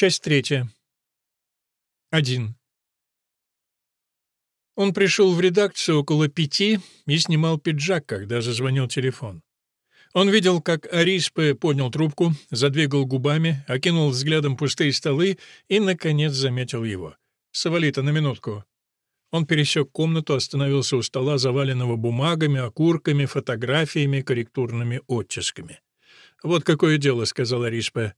Часть третья. Один. Он пришел в редакцию около пяти и снимал пиджак, когда зазвонил телефон. Он видел, как Ариспе поднял трубку, задвигал губами, окинул взглядом пустые столы и, наконец, заметил его. «Савалита, на минутку». Он пересек комнату, остановился у стола, заваленного бумагами, окурками, фотографиями, корректурными оттисками. «Вот какое дело», — сказал Ариспе.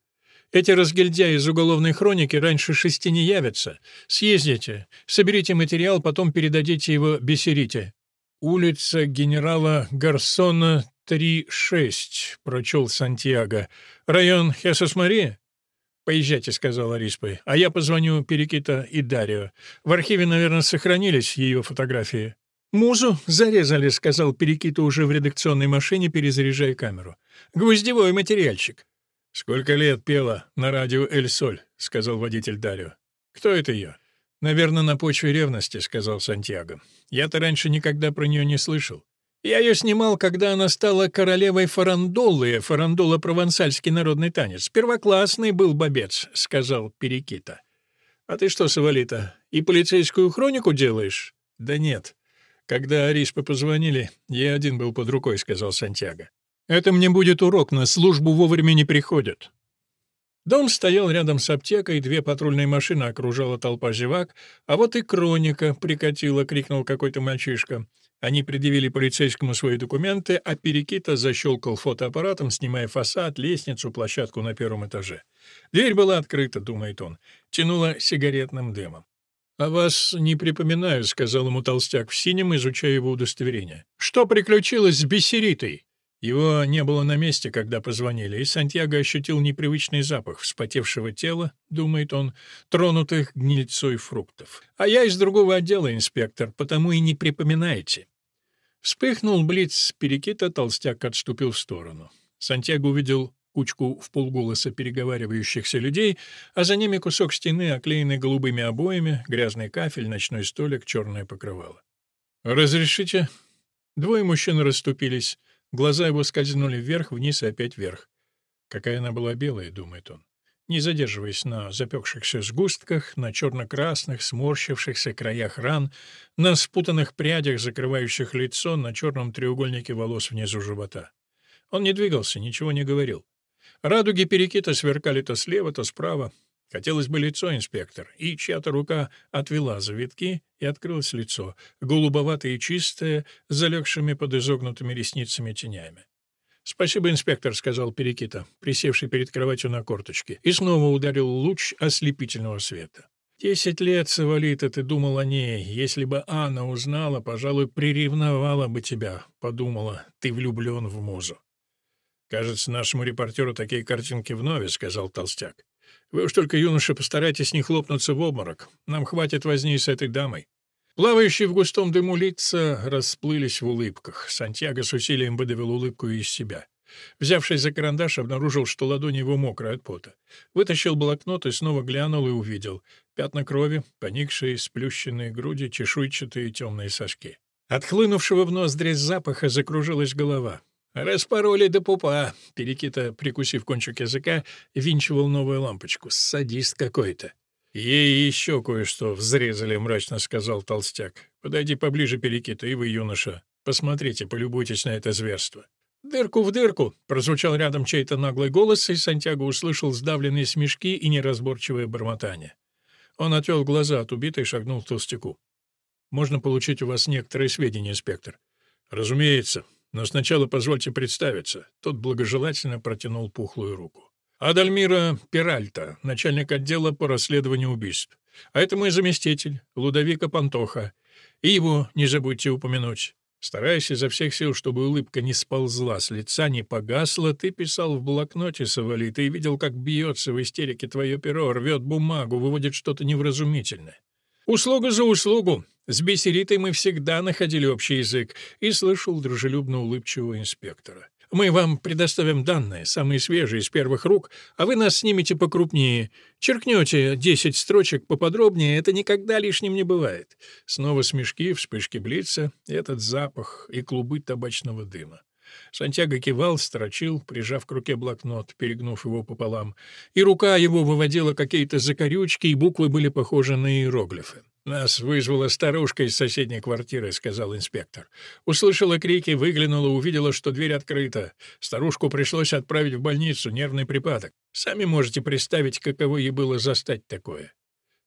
«Эти разгильдяи из уголовной хроники раньше шести не явятся. Съездите, соберите материал, потом передадите его Бессерите. Улица генерала Гарсона, 3-6», — прочел Сантьяго. «Район Хесос-Мария?» «Поезжайте», — сказал Ариспой. «А я позвоню Перекита и Дарио. В архиве, наверное, сохранились ее фотографии». «Музу зарезали», — сказал Перекита уже в редакционной машине, перезаряжая камеру. «Гвоздевой материальчик». «Сколько лет пела на радио «Эль Соль», — сказал водитель Дарио. «Кто это ее?» «Наверное, на почве ревности», — сказал Сантьяго. «Я-то раньше никогда про нее не слышал. Я ее снимал, когда она стала королевой фарандолы, фарандола — провансальский народный танец. Первоклассный был бобец», — сказал Перекита. «А ты что, Савалита, и полицейскую хронику делаешь?» «Да нет. Когда Ариспы позвонили, я один был под рукой», — сказал Сантьяго. «Это мне будет урок, на службу вовремя не приходят». Дом стоял рядом с аптекой, две патрульные машины окружала толпа зевак, а вот и Кроника прикатила, крикнул какой-то мальчишка. Они предъявили полицейскому свои документы, а Перекита защелкал фотоаппаратом, снимая фасад, лестницу, площадку на первом этаже. Дверь была открыта, думает он, тянула сигаретным дымом. «А вас не припоминаю», — сказал ему толстяк в синем, изучая его удостоверение. «Что приключилось с Бессеритой?» Его не было на месте, когда позвонили, и Сантьяго ощутил непривычный запах вспотевшего тела, думает он, тронутых гнильцой фруктов. «А я из другого отдела, инспектор, потому и не припоминаете». Вспыхнул блиц перекита, толстяк отступил в сторону. Сантьяго увидел кучку в полголоса переговаривающихся людей, а за ними кусок стены, оклеенный голубыми обоями, грязный кафель, ночной столик, черное покрывало. «Разрешите?» Двое мужчин расступились. Глаза его скользнули вверх, вниз и опять вверх. Какая она была белая, думает он. Не задерживаясь на запекшихся сгустках, на черно-красных, сморщившихся краях ран, на спутанных прядях, закрывающих лицо, на черном треугольнике волос внизу живота. Он не двигался, ничего не говорил. Радуги перекита сверкали то слева, то справа. Хотелось бы лицо, инспектор, и чья-то рука отвела завитки, и открылось лицо, голубоватое и чистое, с залегшими под изогнутыми ресницами тенями. «Спасибо, инспектор», — сказал Перекита, присевший перед кроватью на корточке, и снова ударил луч ослепительного света. «Десять лет, Савалита, ты думал о ней. Если бы Анна узнала, пожалуй, приревновала бы тебя, подумала. Ты влюблен в музу». «Кажется, нашему репортеру такие картинки вновь», — сказал Толстяк. Вы уж только, юноша, постарайтесь не хлопнуться в обморок. Нам хватит возни с этой дамой». Плавающие в густом дыму лица расплылись в улыбках. Сантьяго с усилием выдавил улыбку из себя. Взявшись за карандаш, обнаружил, что ладонь его мокрая от пота. Вытащил блокнот и снова глянул и увидел. Пятна крови, поникшие, сплющенные груди, чешуйчатые темные соски. От хлынувшего в ноздри запаха закружилась голова. «Распороли до пупа!» — Перекита, прикусив кончик языка, винчивал новую лампочку. «Садист какой-то!» «Ей еще кое-что взрезали», — мрачно сказал толстяк. «Подойди поближе, Перекита, и вы, юноша. Посмотрите, полюбуйтесь на это зверство». «Дырку в дырку!» — прозвучал рядом чей-то наглый голос, и Сантьяго услышал сдавленные смешки и неразборчивое бормотание. Он отвел глаза от убитой и шагнул к толстяку. «Можно получить у вас некоторые сведения, инспектор?» «Разумеется. Но сначала позвольте представиться». Тот благожелательно протянул пухлую руку. «Адальмира Пиральта, начальник отдела по расследованию убийств. А это мой заместитель, Лудовика Пантоха. И его не забудьте упомянуть». Стараясь изо всех сил, чтобы улыбка не сползла с лица, не погасла, ты писал в блокноте, Савали, ты видел, как бьется в истерике твое перо, рвет бумагу, выводит что-то невразумительное. Услуга за услугу. С Бессеритой мы всегда находили общий язык, и слышал дружелюбно улыбчивого инспектора. Мы вам предоставим данные, самые свежие, из первых рук, а вы нас снимете покрупнее. Черкнете десять строчек поподробнее, это никогда лишним не бывает. Снова смешки, вспышки блица, этот запах и клубы табачного дыма. Сантьяго кивал, строчил, прижав к руке блокнот, перегнув его пополам. И рука его выводила какие-то закорючки, и буквы были похожи на иероглифы. «Нас вызвала старушка из соседней квартиры», — сказал инспектор. Услышала крики, выглянула, увидела, что дверь открыта. Старушку пришлось отправить в больницу, нервный припадок. Сами можете представить, каково ей было застать такое.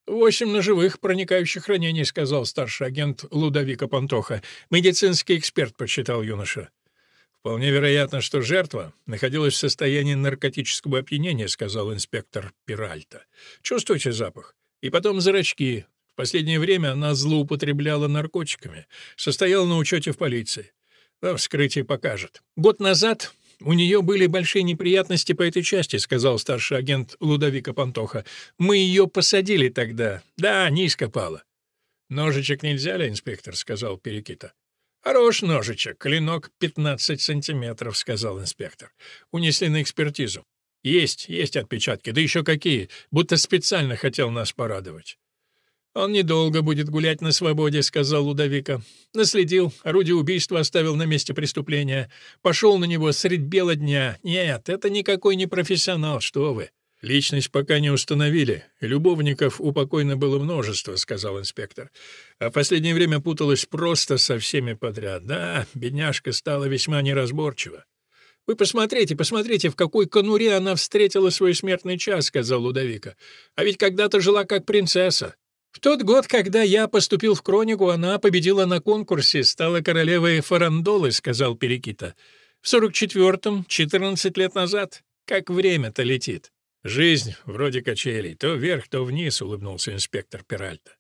«Восемь ножевых проникающих ранений», — сказал старший агент Лудовика Пантоха. «Медицинский эксперт», — подсчитал юноша. «Вполне вероятно, что жертва находилась в состоянии наркотического опьянения», — сказал инспектор Пиральта. «Чувствуете запах? И потом зрачки, в последнее время она злоупотребляла наркотиками, состояла на учете в полиции. Но вскрытие покажет. Год назад у нее были большие неприятности по этой части», — сказал старший агент Лудовика Пантоха. «Мы ее посадили тогда. Да, низко пала». «Ножичек нельзя ли, инспектор?» — сказал Перекита. «Хорош ножичек, клинок 15 сантиметров», — сказал инспектор. «Унесли на экспертизу. Есть, есть отпечатки, да еще какие, будто специально хотел нас порадовать». «Он недолго будет гулять на свободе», — сказал Лудовика. Наследил, орудие убийства оставил на месте преступления. Пошел на него средь бела дня. Нет, это никакой не профессионал, что вы. «Личность пока не установили. Любовников у покойно было множество», — сказал инспектор. «А в последнее время путалась просто со всеми подряд. Да, бедняжка стала весьма неразборчива». «Вы посмотрите, посмотрите, в какой конуре она встретила свой смертный час», — сказал Лудовика. «А ведь когда-то жила как принцесса. В тот год, когда я поступил в Кронику, она победила на конкурсе, стала королевой Фарандолы, сказал Перекита. В сорок четвертом, четырнадцать лет назад. Как время-то летит. Жизнь вроде качелей, то вверх, то вниз, улыбнулся инспектор Пиральта.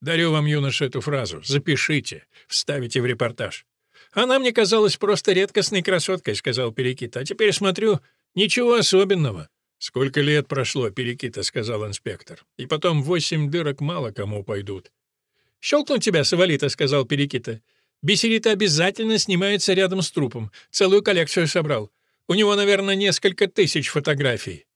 Дарю вам, юноша, эту фразу. Запишите, вставите в репортаж. Она мне казалась просто редкостной красоткой, сказал Перекита. А теперь смотрю, ничего особенного. «Сколько лет прошло, Перекита», — сказал инспектор. «И потом восемь дырок мало кому пойдут». «Щелкнуть тебя, Савалита», — сказал Перекита. «Бисерита обязательно снимается рядом с трупом. Целую коллекцию собрал. У него, наверное, несколько тысяч фотографий».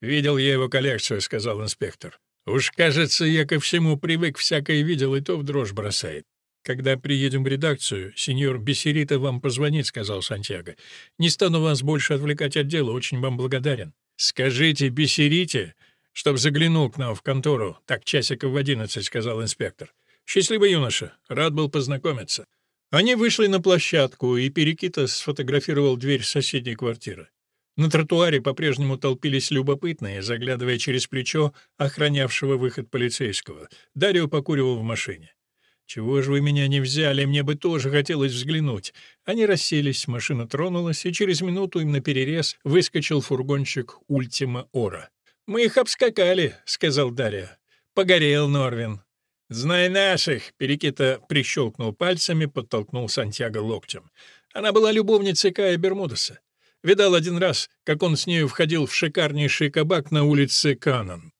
«Видел я его коллекцию», — сказал инспектор. «Уж, кажется, я ко всему привык, всякое видел, и то в дрожь бросает». «Когда приедем в редакцию, сеньор Бессерита вам позвонит», — сказал Сантьяго. «Не стану вас больше отвлекать от дела, очень вам благодарен». «Скажите Бессерите, чтоб заглянул к нам в контору, так часиков в одиннадцать», — сказал инспектор. «Счастливый юноша, рад был познакомиться». Они вышли на площадку, и Перекита сфотографировал дверь соседней квартиры. На тротуаре по-прежнему толпились любопытные, заглядывая через плечо охранявшего выход полицейского. Дарио покуривал в машине. «Чего же вы меня не взяли? Мне бы тоже хотелось взглянуть». Они расселись, машина тронулась, и через минуту им наперерез выскочил фургончик «Ультима Ора». «Мы их обскакали», — сказал Дарья. «Погорел Норвин». «Знай наших!» — Перекита прищелкнул пальцами, подтолкнул Сантьяго локтем. Она была любовницей Кая Бермудеса. Видал один раз, как он с нею входил в шикарнейший кабак на улице Канан.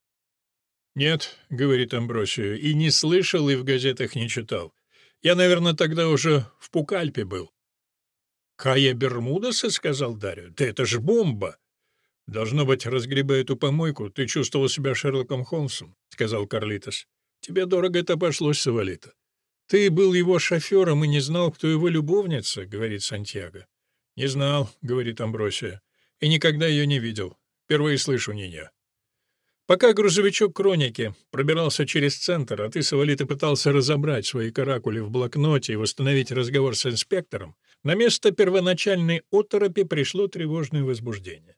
«Нет», — говорит Амбросию, — «и не слышал, и в газетах не читал. Я, наверное, тогда уже в Пукальпе был». «Кая Бермудеса?» — сказал Дарью. «Да это ж бомба!» «Должно быть, разгребая эту помойку, ты чувствовал себя Шерлоком Холмсом», — сказал Карлитос. «Тебе дорого это обошлось, Савалита». «Ты был его шофером и не знал, кто его любовница», — говорит Сантьяго. «Не знал», — говорит Амбросия, — «и никогда ее не видел. Впервые слышу нее». Пока грузовичок «Кроники» пробирался через центр, а ты, Савалита, пытался разобрать свои каракули в блокноте и восстановить разговор с инспектором, на место первоначальной оторопи пришло тревожное возбуждение.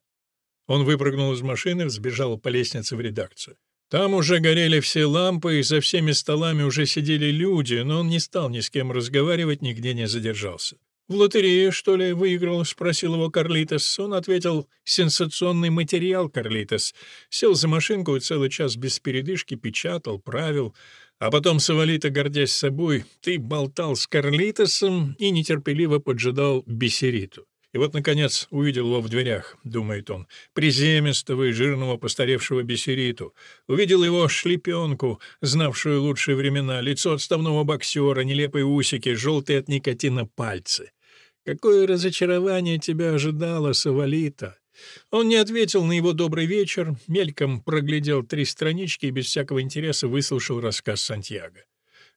Он выпрыгнул из машины, взбежал по лестнице в редакцию. Там уже горели все лампы, и за всеми столами уже сидели люди, но он не стал ни с кем разговаривать, нигде не задержался. «В лотерею, что ли, выиграл?» — спросил его Карлитос. Он ответил «сенсационный материал, Карлитос». Сел за машинку и целый час без передышки печатал, правил. А потом Савалита, гордясь собой, ты болтал с Карлитосом и нетерпеливо поджидал Бессериту. И вот, наконец, увидел его в дверях, думает он, приземистого и жирного постаревшего Бессериту. Увидел его шлепенку, знавшую лучшие времена, лицо отставного боксера, нелепые усики, желтые от никотина пальцы. Какое разочарование тебя ожидало, Савалита!» Он не ответил на его добрый вечер, мельком проглядел три странички и без всякого интереса выслушал рассказ Сантьяго.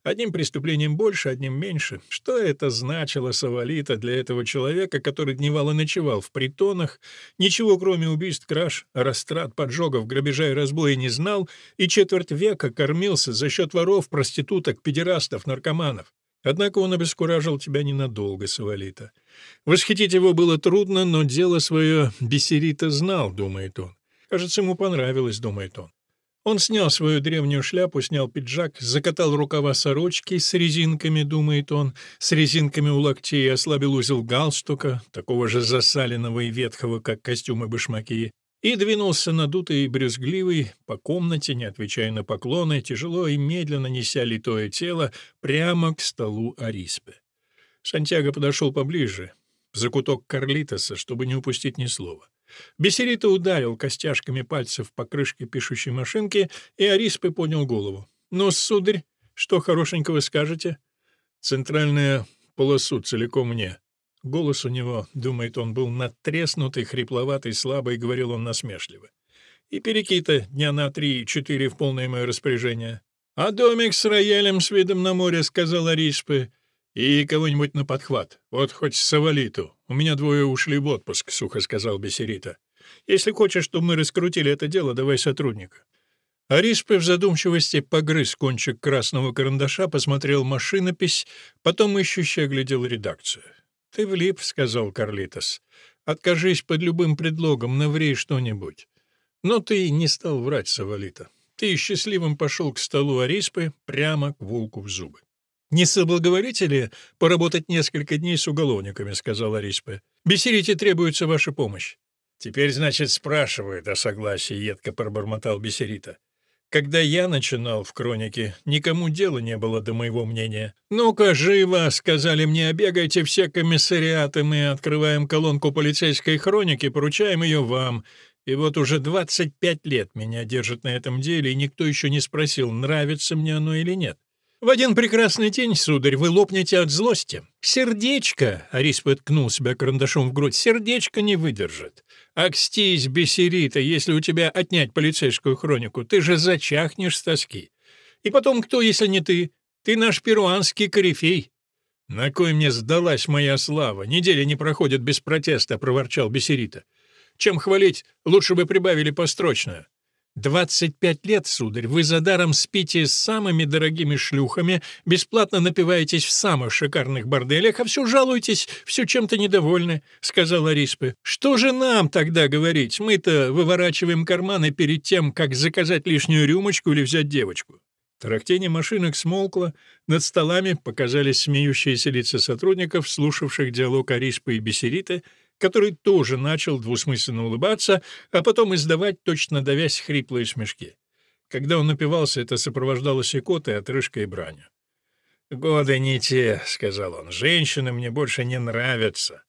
Одним преступлением больше, одним меньше. Что это значило, Савалита, для этого человека, который дневал и ночевал в притонах, ничего кроме убийств, краж, растрат, поджогов, грабежа и разбоя не знал и четверть века кормился за счет воров, проституток, педерастов, наркоманов? Однако он обескуражил тебя ненадолго, Савалита. Восхитить его было трудно, но дело свое Бессерита знал, думает он. Кажется, ему понравилось, думает он. Он снял свою древнюю шляпу, снял пиджак, закатал рукава сорочки с резинками, думает он, с резинками у локтей, ослабил узел галстука, такого же засаленного и ветхого, как костюмы башмаки, и двинулся надутый и брюзгливый по комнате, не отвечая на поклоны, тяжело и медленно неся литое тело прямо к столу Ариспе. Сантьяго подошел поближе, в закуток Карлитоса, чтобы не упустить ни слова. Бесерита ударил костяшками пальцев по крышке пишущей машинки, и Ариспе поднял голову. «Ну, сударь, что хорошенького скажете?» «Центральная полосу целиком мне», Голос у него, думает он, был надтреснутый, хрипловатый, слабый, говорил он насмешливо. И перекита дня на три-четыре в полное мое распоряжение. «А домик с роялем с видом на море», — сказал Аришпе, — «и кого-нибудь на подхват. Вот хоть Савалиту. У меня двое ушли в отпуск», — сухо сказал Бесерита. «Если хочешь, чтобы мы раскрутили это дело, давай сотрудника». Аришпе в задумчивости погрыз кончик красного карандаша, посмотрел машинопись, потом ищуще оглядел редакцию. «Ты влип», — сказал Карлитос. «Откажись под любым предлогом, наври что-нибудь». Но ты не стал врать, Савалита. Ты счастливым пошел к столу Ариспы прямо к волку в зубы. «Не соблаговорите ли поработать несколько дней с уголовниками?» — сказал Ариспе. «Бессерите требуется ваша помощь». «Теперь, значит, спрашивают о согласии», — едко пробормотал Бессерита. Когда я начинал в «Хронике», никому дела не было до моего мнения. «Ну-ка, живо!» — сказали мне, «обегайте все комиссариаты, мы открываем колонку полицейской хроники, поручаем ее вам». И вот уже 25 лет меня держат на этом деле, и никто еще не спросил, нравится мне оно или нет. В один прекрасный день, сударь, вы лопнете от злости. Сердечко, — Арис поткнул себя карандашом в грудь, — сердечко не выдержит. Акстись, бесерита, если у тебя отнять полицейскую хронику, ты же зачахнешь с тоски. И потом, кто, если не ты? Ты наш перуанский корифей. «На кой мне сдалась моя слава? Неделя не проходит без протеста», — проворчал Бесерита. «Чем хвалить, лучше бы прибавили построчно. «Двадцать пять лет, сударь, вы за даром спите с самыми дорогими шлюхами, бесплатно напиваетесь в самых шикарных борделях, а все жалуетесь, все чем-то недовольны», — сказала Риспе. «Что же нам тогда говорить? Мы-то выворачиваем карманы перед тем, как заказать лишнюю рюмочку или взять девочку». Тарахтение машинок смолкло, над столами показались смеющиеся лица сотрудников, слушавших диалог Ариспы и Бесерита, который тоже начал двусмысленно улыбаться, а потом издавать, точно давясь хриплые смешки. Когда он напивался, это сопровождалось икотой, отрыжкой и бранью. «Годы не те», — сказал он, — «женщины мне больше не нравятся».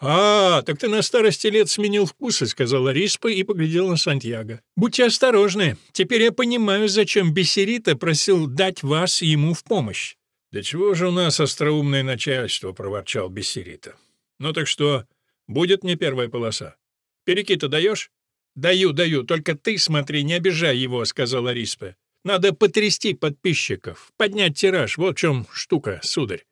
«А, так ты на старости лет сменил вкусы», — сказала Риспа и поглядел на Сантьяго. «Будьте осторожны. Теперь я понимаю, зачем Бессерита просил дать вас ему в помощь». «Да чего же у нас остроумное начальство?» — проворчал Бессерита. «Ну так что, Будет мне первая полоса. Перекита даешь? Даю, даю, только ты смотри, не обижай его, сказала Риспе. Надо потрясти подписчиков, поднять тираж, вот в чем штука, сударь.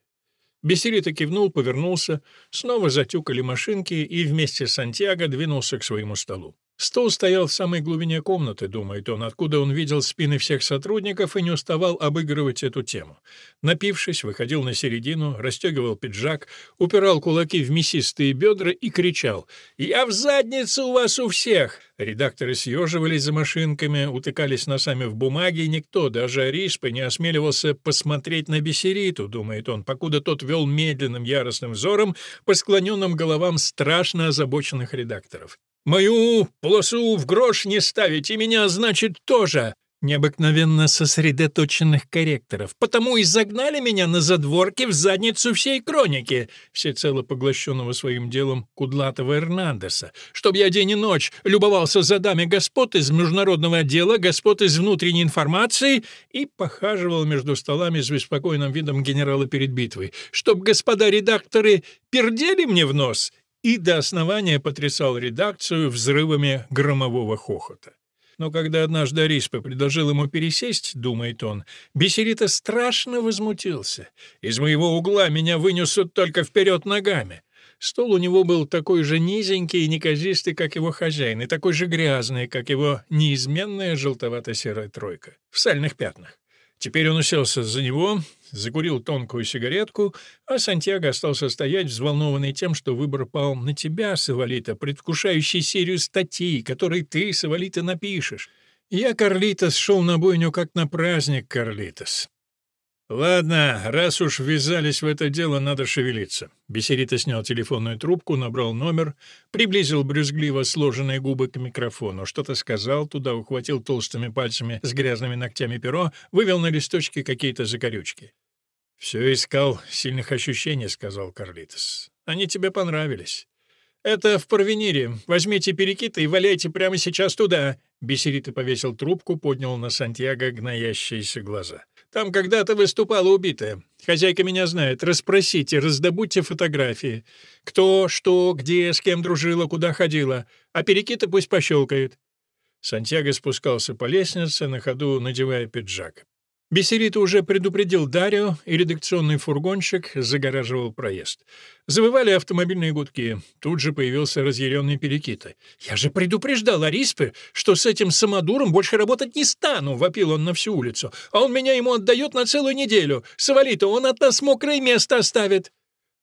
Бесерита кивнул, повернулся, снова затюкали машинки и вместе с Сантьяго двинулся к своему столу. Стол стоял в самой глубине комнаты, думает он, откуда он видел спины всех сотрудников и не уставал обыгрывать эту тему. Напившись, выходил на середину, расстегивал пиджак, упирал кулаки в мясистые бедра и кричал «Я в задницу у вас у всех!» Редакторы съеживались за машинками, утыкались носами в бумаге, никто, даже Ариспа, не осмеливался посмотреть на Бессериту, думает он, покуда тот вел медленным яростным взором по склоненным головам страшно озабоченных редакторов. Мою полосу в грош не ставить, и меня, значит, тоже! Необыкновенно сосредоточенных корректоров. Потому и загнали меня на задворке в задницу всей кроники, всецело поглощенного своим делом Кудлатова Эрнандеса, чтоб я день и ночь любовался задами господ из международного отдела, господ из внутренней информации и похаживал между столами с беспокойным видом генерала перед битвой, чтоб господа редакторы пердели мне в нос и до основания потрясал редакцию взрывами громового хохота. Но когда однажды Ариспа предложил ему пересесть, думает он, Бесерита страшно возмутился. «Из моего угла меня вынесут только вперед ногами». Стол у него был такой же низенький и неказистый, как его хозяин, и такой же грязный, как его неизменная желтовато-серая тройка, в сальных пятнах. Теперь он уселся за него, закурил тонкую сигаретку, а Сантьяго остался стоять, взволнованный тем, что выбор пал на тебя, Савалита, предвкушающий серию статей, которые ты, Савалита, напишешь. Я, Карлитос, шел на бойню как на праздник, Карлитос. «Ладно, раз уж ввязались в это дело, надо шевелиться». Бесерита снял телефонную трубку, набрал номер, приблизил брюзгливо сложенные губы к микрофону, что-то сказал туда, ухватил толстыми пальцами с грязными ногтями перо, вывел на листочке какие-то закорючки. «Все искал сильных ощущений», — сказал Карлитос. «Они тебе понравились». «Это в Парвенире. Возьмите перекиты и валяйте прямо сейчас туда». Бесерита повесил трубку, поднял на Сантьяго гноящиеся глаза. Там когда-то выступала убитая. Хозяйка меня знает. Расспросите, раздобудьте фотографии. Кто, что, где, с кем дружила, куда ходила. А перекиты пусть пощелкает». Сантьяго спускался по лестнице, на ходу надевая пиджак. Бесерита уже предупредил Дарио, и редакционный фургончик загораживал проезд. Завывали автомобильные гудки. Тут же появился разъяренный Перекита. «Я же предупреждал Ариспе, что с этим самодуром больше работать не стану!» — вопил он на всю улицу. «А он меня ему отдает на целую неделю! Савалита, он от нас мокрое место оставит!»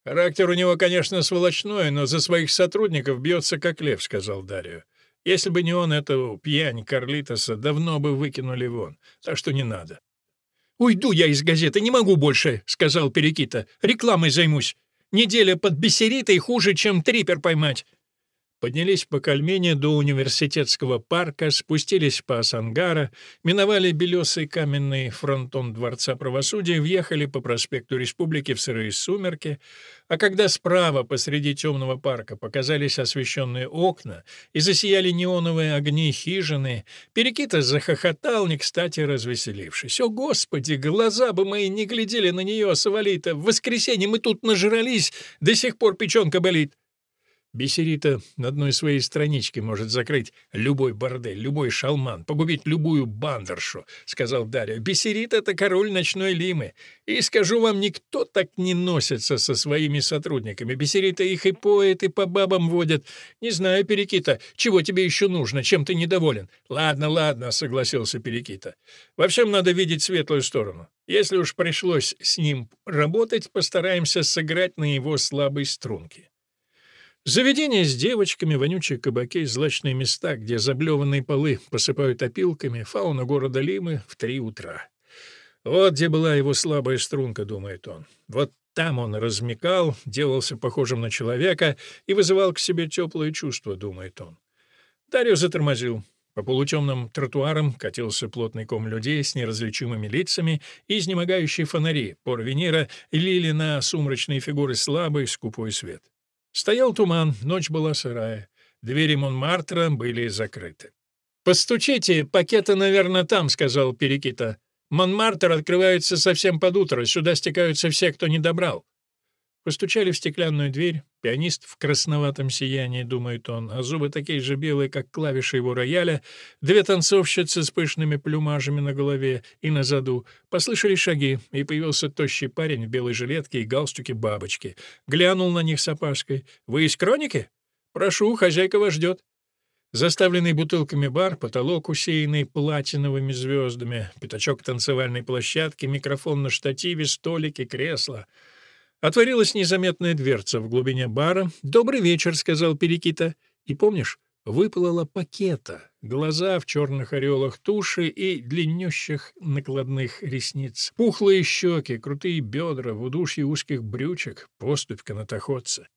«Характер у него, конечно, сволочной, но за своих сотрудников бьется как лев», — сказал Дарио. «Если бы не он, эту пьянь Карлитоса давно бы выкинули вон, так что не надо». «Уйду я из газеты, не могу больше», — сказал Перекита. «Рекламой займусь. Неделя под бисеритой хуже, чем трипер поймать». Поднялись по Кальмене до университетского парка, спустились по Асангара, миновали белесый каменный фронтон Дворца правосудия, въехали по проспекту Республики в сырые сумерки, а когда справа посреди темного парка показались освещенные окна и засияли неоновые огни хижины, Перекита захохотал, не кстати развеселившись. «О, Господи, глаза бы мои не глядели на нее, Савалита! В воскресенье мы тут нажрались, до сих пор печенка болит!» Бесерита на одной своей страничке может закрыть любой бордель, любой шалман, погубить любую бандершу, — сказал Дарья. Бесерит — это король ночной Лимы. И, скажу вам, никто так не носится со своими сотрудниками. Бесерита их и поет, и по бабам водят. Не знаю, Перекита, чего тебе еще нужно, чем ты недоволен? Ладно, ладно, — согласился Перекита. Во всем надо видеть светлую сторону. Если уж пришлось с ним работать, постараемся сыграть на его слабой струнке. Заведения с девочками, вонючие кабаки, злачные места, где заблеванные полы посыпают опилками, фауна города Лимы в три утра. Вот где была его слабая струнка, думает он. Вот там он размекал, делался похожим на человека и вызывал к себе теплые чувства, думает он. Дарью затормозил. По полутемным тротуарам катился плотный ком людей с неразличимыми лицами, и изнемогающие фонари Порвенира лили на сумрачные фигуры слабый, скупой свет. Стоял туман, ночь была сырая. Двери Монмартра были закрыты. «Постучите, пакеты, наверное, там», — сказал Перекита. «Монмартр открывается совсем под утро, сюда стекаются все, кто не добрал». Постучали в стеклянную дверь. Пианист в красноватом сиянии, думает он, а зубы такие же белые, как клавиши его рояля. Две танцовщицы с пышными плюмажами на голове и на заду. Послышали шаги, и появился тощий парень в белой жилетке и галстуке бабочки. Глянул на них с опаской. «Вы из кроники?» «Прошу, хозяйка вас ждет». Заставленный бутылками бар, потолок, усеянный платиновыми звездами, пятачок танцевальной площадки, микрофон на штативе, столики, кресла — Отворилась незаметная дверца в глубине бара. «Добрый вечер», — сказал Перекита. И помнишь, выплыла пакета, глаза в черных ореолах туши и длиннющих накладных ресниц, пухлые щеки, крутые бедра, в удушье узких брючек, поступь канатоходца.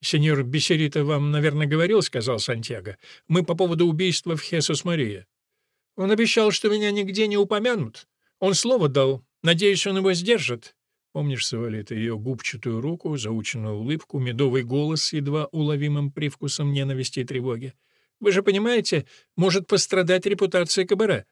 «Сеньор Бесерита вам, наверное, говорил, — сказал Сантьяго, — мы по поводу убийства в Хесус-Мария. Он обещал, что меня нигде не упомянут. Он слово дал. Надеюсь, он его сдержит. Помнишь, Савалита, ее губчатую руку, заученную улыбку, медовый голос с едва уловимым привкусом ненависти и тревоги? Вы же понимаете, может пострадать репутация Кабаре.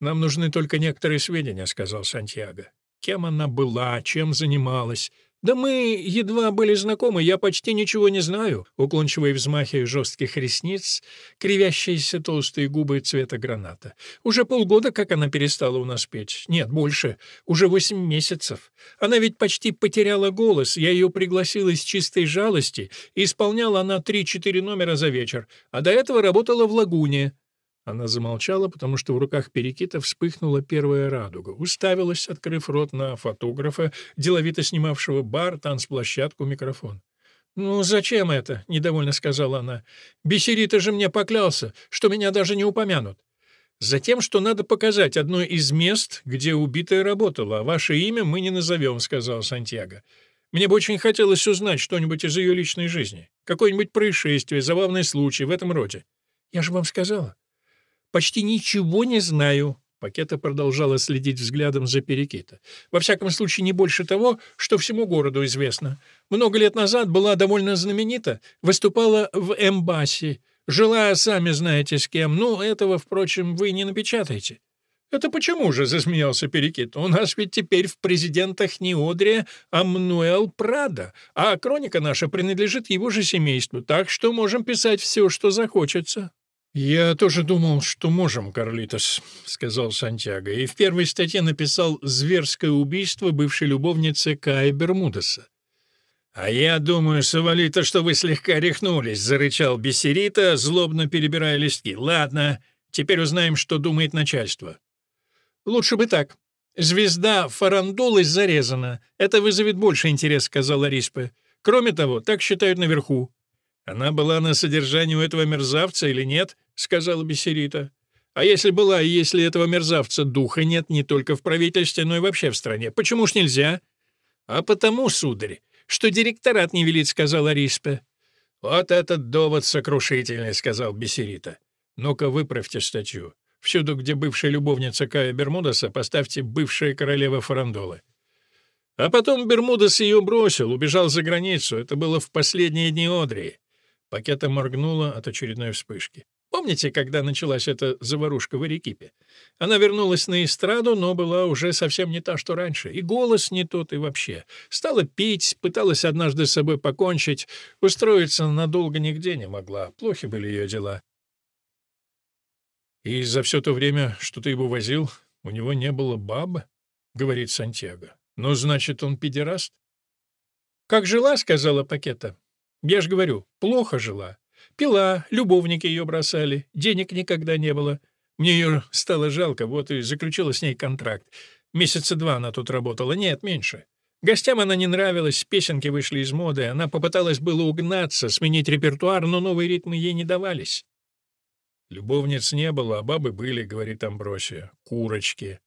«Нам нужны только некоторые сведения», — сказал Сантьяго. «Кем она была, чем занималась? «Да мы едва были знакомы, я почти ничего не знаю», уклончивые взмахи жестких ресниц, кривящиеся толстые губы цвета граната. «Уже полгода, как она перестала у нас петь. Нет, больше. Уже восемь месяцев. Она ведь почти потеряла голос. Я ее пригласил из чистой жалости, исполняла она три-четыре номера за вечер, а до этого работала в «Лагуне». Она замолчала, потому что в руках Перекита вспыхнула первая радуга. Уставилась, открыв рот на фотографа, деловито снимавшего бар, танцплощадку, микрофон. «Ну, зачем это?» — недовольно сказала она. «Бесерита же мне поклялся, что меня даже не упомянут. Затем, что надо показать одно из мест, где убитая работала, а ваше имя мы не назовем», — сказал Сантьяго. «Мне бы очень хотелось узнать что-нибудь из ее личной жизни. Какое-нибудь происшествие, забавный случай в этом роде». «Я же вам сказала почти ничего не знаю». Пакета продолжала следить взглядом за Перекита. «Во всяком случае, не больше того, что всему городу известно. Много лет назад была довольно знаменита, выступала в Эмбаси, жила, сами знаете, с кем. Ну, этого, впрочем, вы не напечатаете». «Это почему же?» — засмеялся Перекит. «У нас ведь теперь в президентах не Одрия, а Мнуэл Прада, а хроника наша принадлежит его же семейству, так что можем писать все, что захочется». «Я тоже думал, что можем, Карлитос», — сказал Сантьяго, и в первой статье написал «Зверское убийство бывшей любовницы Кая Бермудеса». «А я думаю, Савалита, что вы слегка рехнулись», — зарычал Бессерита, злобно перебирая листки. «Ладно, теперь узнаем, что думает начальство». «Лучше бы так. Звезда Фарандолы зарезана. Это вызовет больше интерес», — сказала Риспе. «Кроме того, так считают наверху. «Она была на содержании у этого мерзавца или нет?» — сказала Бессерита. «А если была, и если этого мерзавца духа нет не только в правительстве, но и вообще в стране, почему ж нельзя?» «А потому, сударь, что директорат не велит», — сказала Риспе. «Вот этот довод сокрушительный», — сказал Бессерита. «Ну-ка, выправьте статью. Всюду, где бывшая любовница Кая Бермудаса, поставьте «бывшая королева Фарандолы». А потом Бермудас ее бросил, убежал за границу. Это было в последние дни Одрии. Пакета моргнула от очередной вспышки. Помните, когда началась эта заварушка в Эрекипе? Она вернулась на эстраду, но была уже совсем не та, что раньше. И голос не тот, и вообще. Стала пить, пыталась однажды с собой покончить. Устроиться надолго нигде не могла. Плохи были ее дела. «И за все то время, что ты его возил, у него не было бабы?» — говорит Сантьяго. «Ну, значит, он педераст?» «Как жила?» — сказала Пакета. Я же говорю, плохо жила. Пила, любовники ее бросали, денег никогда не было. Мне ее стало жалко, вот и заключила с ней контракт. Месяца два она тут работала, нет, меньше. Гостям она не нравилась, песенки вышли из моды, она попыталась было угнаться, сменить репертуар, но новые ритмы ей не давались. «Любовниц не было, а бабы были», — говорит Амбросия. «Курочки».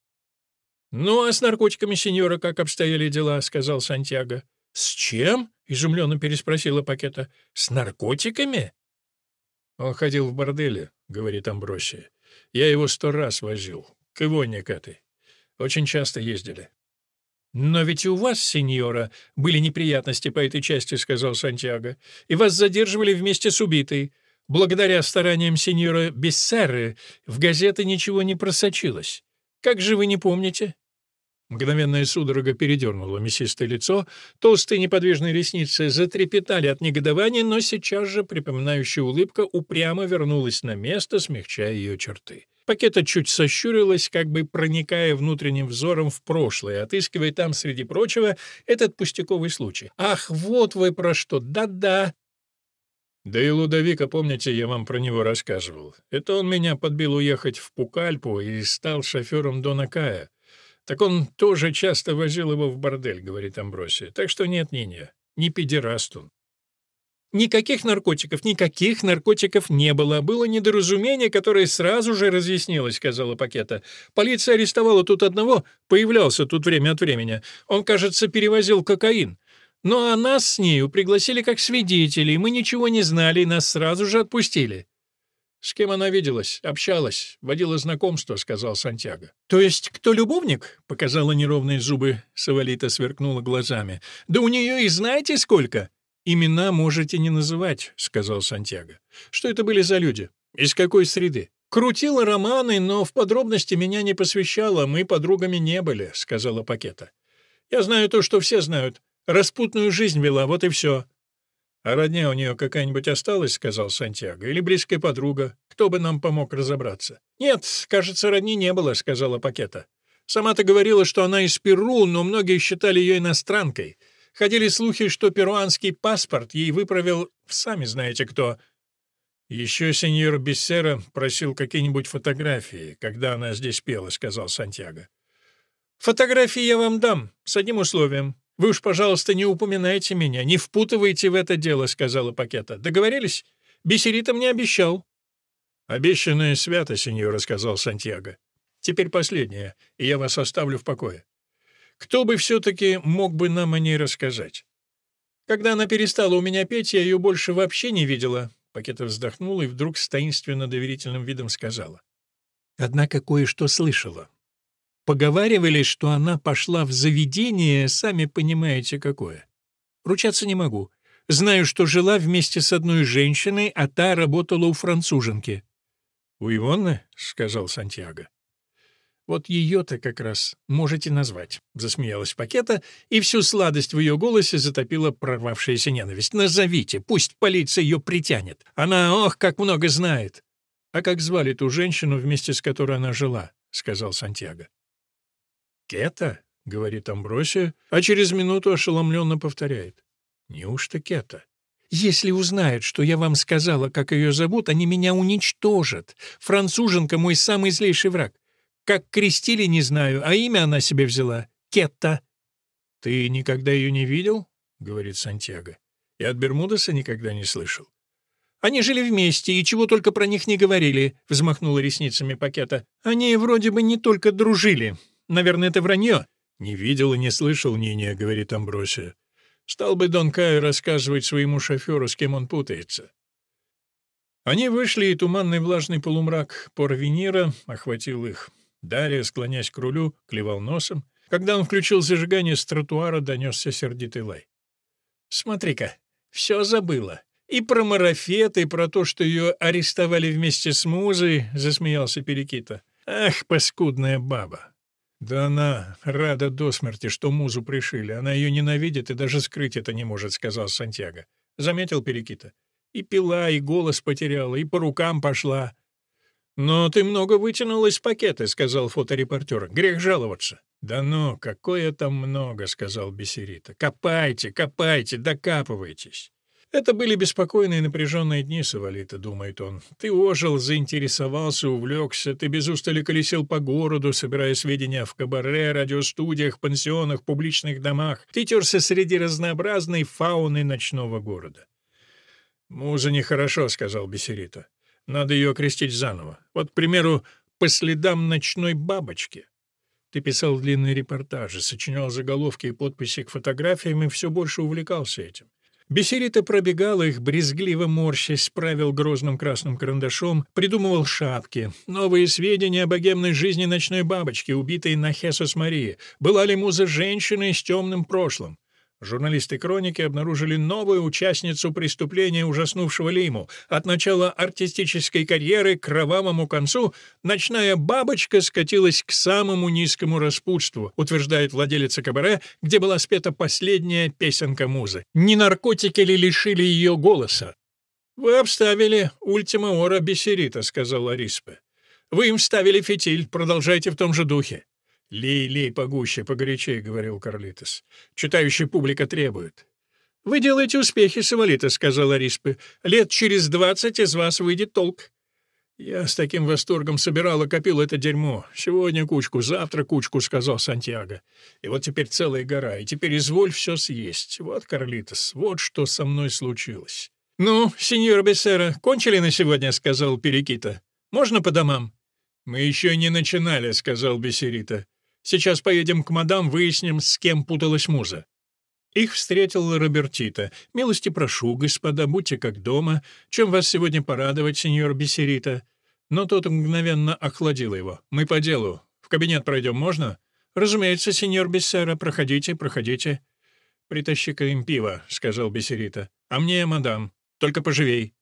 «Ну, а с наркотиками, сеньора, как обстояли дела?» — сказал Сантьяго. «С чем?» — изумленно переспросила Пакета. «С наркотиками?» «Он ходил в борделе», — говорит Амбросия. «Я его сто раз возил. К Ивоне к. Очень часто ездили». «Но ведь у вас, сеньора, были неприятности по этой части», — сказал Сантьяго. «И вас задерживали вместе с убитой. Благодаря стараниям сеньора Бессерры в газеты ничего не просочилось. Как же вы не помните?» Мгновенная судорога передернула мясистое лицо, толстые неподвижные ресницы затрепетали от негодования, но сейчас же припоминающая улыбка упрямо вернулась на место, смягчая ее черты. Пакета чуть сощурилась, как бы проникая внутренним взором в прошлое, отыскивая там, среди прочего, этот пустяковый случай. «Ах, вот вы про что! Да-да!» «Да и Лудовика, помните, я вам про него рассказывал. Это он меня подбил уехать в Пукальпу и стал шофером Дона Кая. Так он тоже часто возил его в бордель, говорит Амбросия. Так что нет, Ниня, не педераст он. Никаких наркотиков, никаких наркотиков не было. Было недоразумение, которое сразу же разъяснилось, сказала Пакета. Полиция арестовала тут одного, появлялся тут время от времени. Он, кажется, перевозил кокаин. Ну а нас с нею пригласили как свидетелей, мы ничего не знали и нас сразу же отпустили. «С кем она виделась, общалась, водила знакомство», — сказал Сантьяго. «То есть кто любовник?» — показала неровные зубы. Савалита сверкнула глазами. «Да у нее и знаете сколько?» «Имена можете не называть», — сказал Сантьяго. «Что это были за люди? Из какой среды?» «Крутила романы, но в подробности меня не посвящала, мы подругами не были», — сказала Пакета. «Я знаю то, что все знают. Распутную жизнь вела, вот и все». «А родня у нее какая-нибудь осталась?» — сказал Сантьяго. «Или близкая подруга? Кто бы нам помог разобраться?» «Нет, кажется, родни не было», — сказала Пакета. «Сама-то говорила, что она из Перу, но многие считали ее иностранкой. Ходили слухи, что перуанский паспорт ей выправил сами знаете кто». «Еще сеньор Бессера просил какие-нибудь фотографии, когда она здесь пела», — сказал Сантьяго. «Фотографии я вам дам, с одним условием. «Вы уж, пожалуйста, не упоминайте меня, не впутывайте в это дело», — сказала Пакета. «Договорились? Бесерита мне обещал». «Обещанное свято, сеньор», — сказал Сантьяго. «Теперь последнее, и я вас оставлю в покое. Кто бы все-таки мог бы нам о ней рассказать?» «Когда она перестала у меня петь, я ее больше вообще не видела». Пакета вздохнула и вдруг с таинственно-доверительным видом сказала. «Однако кое-что слышала. Поговаривали, что она пошла в заведение, сами понимаете, какое. Ручаться не могу. Знаю, что жила вместе с одной женщиной, а та работала у француженки. — У Ивонны? — сказал Сантьяго. — Вот ее-то как раз можете назвать, — засмеялась Пакета, и всю сладость в ее голосе затопила прорвавшаяся ненависть. — Назовите, пусть полиция ее притянет. Она, ох, как много знает. — А как звали ту женщину, вместе с которой она жила? — сказал Сантьяго. «Кета?» — говорит Амбросия, а через минуту ошеломленно повторяет. «Неужто Кета?» «Если узнают, что я вам сказала, как ее зовут, они меня уничтожат. Француженка — мой самый злейший враг. Как крестили, не знаю, а имя она себе взяла — Кетта». «Ты никогда ее не видел?» — говорит Сантьяго. «И от Бермудаса никогда не слышал». «Они жили вместе, и чего только про них не говорили», — взмахнула ресницами пакета. «Они вроде бы не только дружили, Наверное, это вранье». «Не видел и не слышал Ниния», — говорит Амбросия. «Стал бы Дон Кай рассказывать своему шоферу, с кем он путается». Они вышли, и туманный влажный полумрак Порвенира охватил их. Дарья, склонясь к рулю, клевал носом. Когда он включил зажигание, с тротуара донесся сердитый лай. «Смотри-ка, все забыла. И про марафет, и про то, что ее арестовали вместе с музой», — засмеялся Перекита. «Ах, паскудная баба! «Да она рада до смерти, что музу пришили. Она ее ненавидит и даже скрыть это не может», — сказал Сантьяго. Заметил Перекита. «И пила, и голос потеряла, и по рукам пошла». «Но ты много вытянул из пакета», — сказал фоторепортер. «Грех жаловаться». «Да ну, какое там много», — сказал Бессерита. «Копайте, копайте, докапывайтесь». Это были беспокойные напряженные дни, Савалита, думает он. Ты ожил, заинтересовался, увлекся, ты без устали колесил по городу, собирая сведения в кабаре, радиостудиях, пансионах, публичных домах. Ты терся среди разнообразной фауны ночного города. «Муза нехорошо», — сказал Бесерита. «Надо ее окрестить заново. Вот, к примеру, по следам ночной бабочки». Ты писал длинные репортажи, сочинял заголовки и подписи к фотографиям и все больше увлекался этим. Бесерита пробегал их, брезгливо морщась, правил грозным красным карандашом, придумывал шапки. Новые сведения о богемной жизни ночной бабочки, убитой на Хесус Марии. Была ли муза женщиной с темным прошлым? Журналисты «Хроники» обнаружили новую участницу преступления, ужаснувшего Лиму. От начала артистической карьеры к кровавому концу ночная бабочка скатилась к самому низкому распутству, утверждает владелица кабаре, где была спета последняя песенка музы. Не наркотики ли лишили ее голоса? «Вы обставили ультима ора бисерита», — сказал Ариспе. «Вы им вставили фитиль, продолжайте в том же духе». «Лей, лей погуще, погорячее», — говорил Карлитос. «Читающая публика требует». «Вы делаете успехи, Савалита», — сказал Ариспе. «Лет через двадцать из вас выйдет толк». «Я с таким восторгом собирал и копил это дерьмо. Сегодня кучку, завтра кучку», — сказал Сантьяго. «И вот теперь целая гора, и теперь изволь все съесть. Вот, Карлитос, вот что со мной случилось». «Ну, сеньор Бессера, кончили на сегодня?» — сказал Перекита. «Можно по домам?» «Мы еще не начинали», — сказал Бессерита. Сейчас поедем к мадам, выясним, с кем путалась муза». Их встретил Робертита. «Милости прошу, господа, будьте как дома. Чем вас сегодня порадовать, сеньор Бессерита?» Но тот мгновенно охладил его. «Мы по делу. В кабинет пройдем, можно?» «Разумеется, сеньор Бессера. Проходите, проходите». «Притащи-ка им пиво», — сказал Бессерита. «А мне, мадам. Только поживей».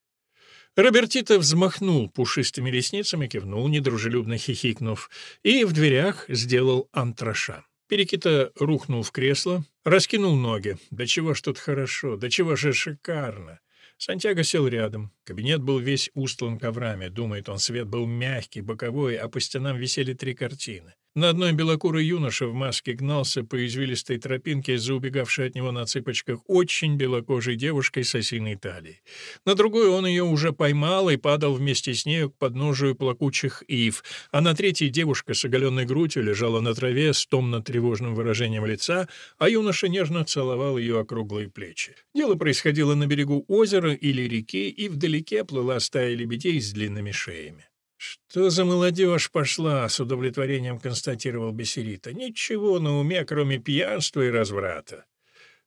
Робертито взмахнул пушистыми ресницами, кивнул, недружелюбно хихикнув, и в дверях сделал антраша. Перекита рухнул в кресло, раскинул ноги. Да чего ж тут хорошо, да чего же шикарно. Сантьяго сел рядом. Кабинет был весь устлан коврами. Думает он, свет был мягкий, боковой, а по стенам висели три картины. На одной белокурый юноша в маске гнался по извилистой тропинке за убегавшей от него на цыпочках очень белокожей девушкой с осиной талией. На другой он ее уже поймал и падал вместе с нею к подножию плакучих ив, а на третьей девушка с оголенной грудью лежала на траве с томно-тревожным выражением лица, а юноша нежно целовал ее округлые плечи. Дело происходило на берегу озера или реки, и вдалеке плыла стая лебедей с длинными шеями. «Что за молодежь пошла?» — с удовлетворением констатировал Бессерита. «Ничего на уме, кроме пьянства и разврата».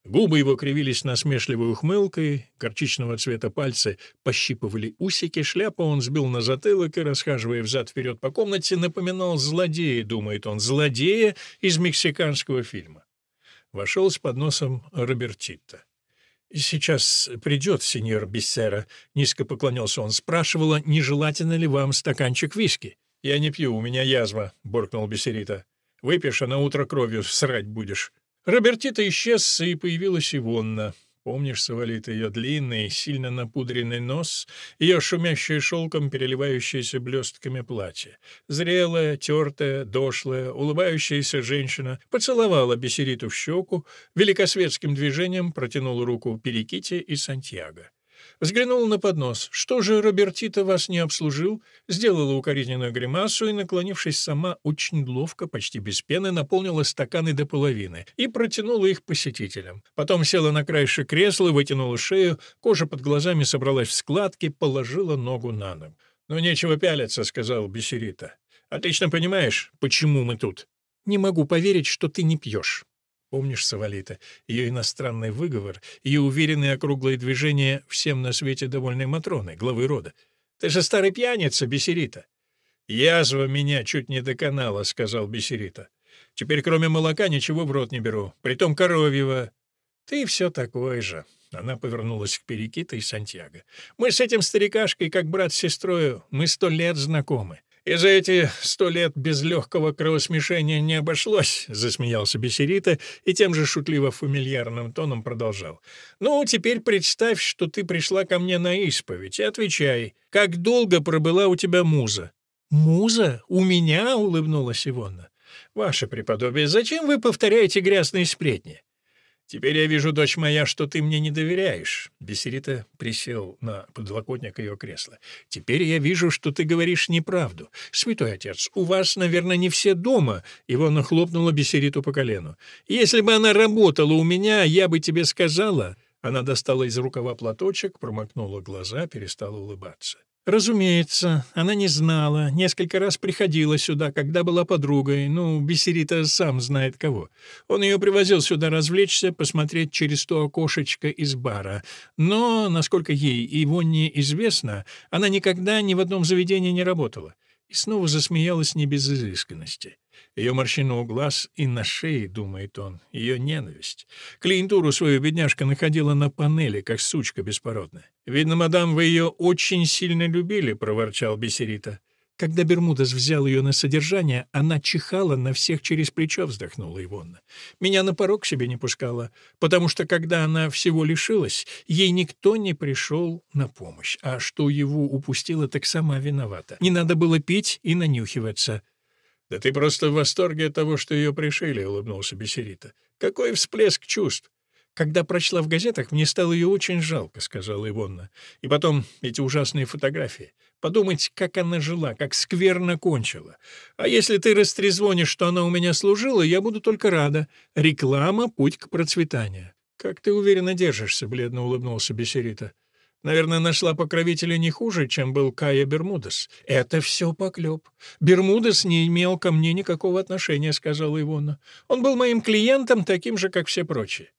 Губы его кривились насмешливой ухмылкой, горчичного цвета пальцы пощипывали усики, шляпу он сбил на затылок и, расхаживая взад-вперед по комнате, напоминал злодея, думает он, злодея из мексиканского фильма. Вошел с подносом Робертитто. «Сейчас придет, сеньор Бессера», — низко поклонился он. «Спрашивала, не желательно ли вам стаканчик виски?» «Я не пью, у меня язва», — буркнул Бессерита. «Выпьешь, а на утро кровью срать будешь». Робертита исчез, и появилась Ивонна. Помнишь, Савалит, ее длинный, сильно напудренный нос, ее шумящее шелком, переливающееся блестками платье. Зрелая, тертая, дошлая, улыбающаяся женщина поцеловала Бесериту в щеку, великосветским движением протянула руку Переките и Сантьяго. Взглянула на поднос. «Что же Робертита вас не обслужил?» Сделала укоризненную гримасу и, наклонившись сама, очень ловко, почти без пены, наполнила стаканы до половины и протянула их посетителям. Потом села на краешек кресла, вытянула шею, кожа под глазами собралась в складки, положила ногу на ногу. «Ну, нечего пялиться», — сказал Бессерита. «Отлично понимаешь, почему мы тут?» «Не могу поверить, что ты не пьешь». Помнишь Савалита? Ее иностранный выговор, ее уверенные округлые движения всем на свете довольной Матроны, главы рода. Ты же старый пьяница, Бесерита. «Язва меня чуть не доконала», — сказал Бесерита. «Теперь кроме молока ничего в рот не беру, притом коровьего». «Ты все такой же». Она повернулась к Перекита и Сантьяго. «Мы с этим старикашкой, как брат с сестрой, мы сто лет знакомы. «И за эти сто лет без легкого кровосмешения не обошлось», — засмеялся Бесерита и тем же шутливо-фамильярным тоном продолжал. «Ну, теперь представь, что ты пришла ко мне на исповедь, и отвечай, как долго пробыла у тебя муза?» «Муза? У меня?» — улыбнулась Ивонна. «Ваше преподобие, зачем вы повторяете грязные сплетни? «Теперь я вижу, дочь моя, что ты мне не доверяешь». Бесерита присел на подлокотник ее кресла. «Теперь я вижу, что ты говоришь неправду. Святой отец, у вас, наверное, не все дома». Его нахлопнула Бесериту по колену. «Если бы она работала у меня, я бы тебе сказала...» Она достала из рукава платочек, промокнула глаза, перестала улыбаться. Разумеется, она не знала, несколько раз приходила сюда, когда была подругой, ну, Бесерита сам знает кого. Он ее привозил сюда развлечься, посмотреть через то окошечко из бара. Но, насколько ей и Вонне известно, она никогда ни в одном заведении не работала. И снова засмеялась не без изысканности. Ее морщина у глаз и на шее, думает он, ее ненависть. Клиентуру свою бедняжка находила на панели, как сучка беспородная. «Видно, мадам, вы ее очень сильно любили», — проворчал Бесерита. Когда Бермудес взял ее на содержание, она чихала на всех через плечо, вздохнула Ивонна. Меня на порог себе не пускала, потому что, когда она всего лишилась, ей никто не пришел на помощь. А что его упустила, так сама виновата. Не надо было пить и нанюхиваться. «Да ты просто в восторге от того, что ее пришили», — улыбнулся Бесерита. «Какой всплеск чувств!» «Когда прочла в газетах, мне стало ее очень жалко», — сказала Ивонна. «И потом эти ужасные фотографии. Подумать, как она жила, как скверно кончила. А если ты растрезвонишь, что она у меня служила, я буду только рада. Реклама — путь к процветанию». «Как ты уверенно держишься», — бледно улыбнулся Бесерита. Наверное, нашла покровителя не хуже, чем был Кая Бермудес. Это все поклеп. Бермудес не имел ко мне никакого отношения, сказала Ивона. Он был моим клиентом, таким же, как все прочие.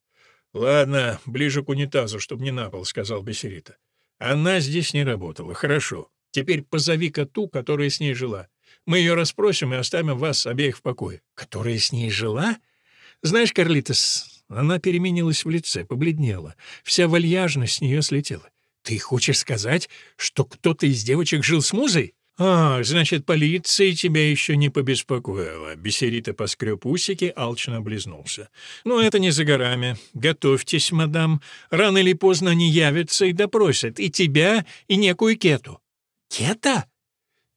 Ладно, ближе к унитазу, чтобы не на пол, сказал Бесерита. Она здесь не работала. Хорошо. Теперь позови-ка ту, которая с ней жила. Мы ее расспросим и оставим вас обеих в покое. Которая с ней жила? Знаешь, Карлитос, она переменилась в лице, побледнела. Вся вальяжность с нее слетела. «Ты хочешь сказать, что кто-то из девочек жил с музой?» «А, значит, полиция тебя еще не побеспокоила». Бесерита поскреб усики, алчно облизнулся. «Ну, это не за горами. Готовьтесь, мадам. Рано или поздно они явятся и допросят и тебя, и некую Кету». «Кета?»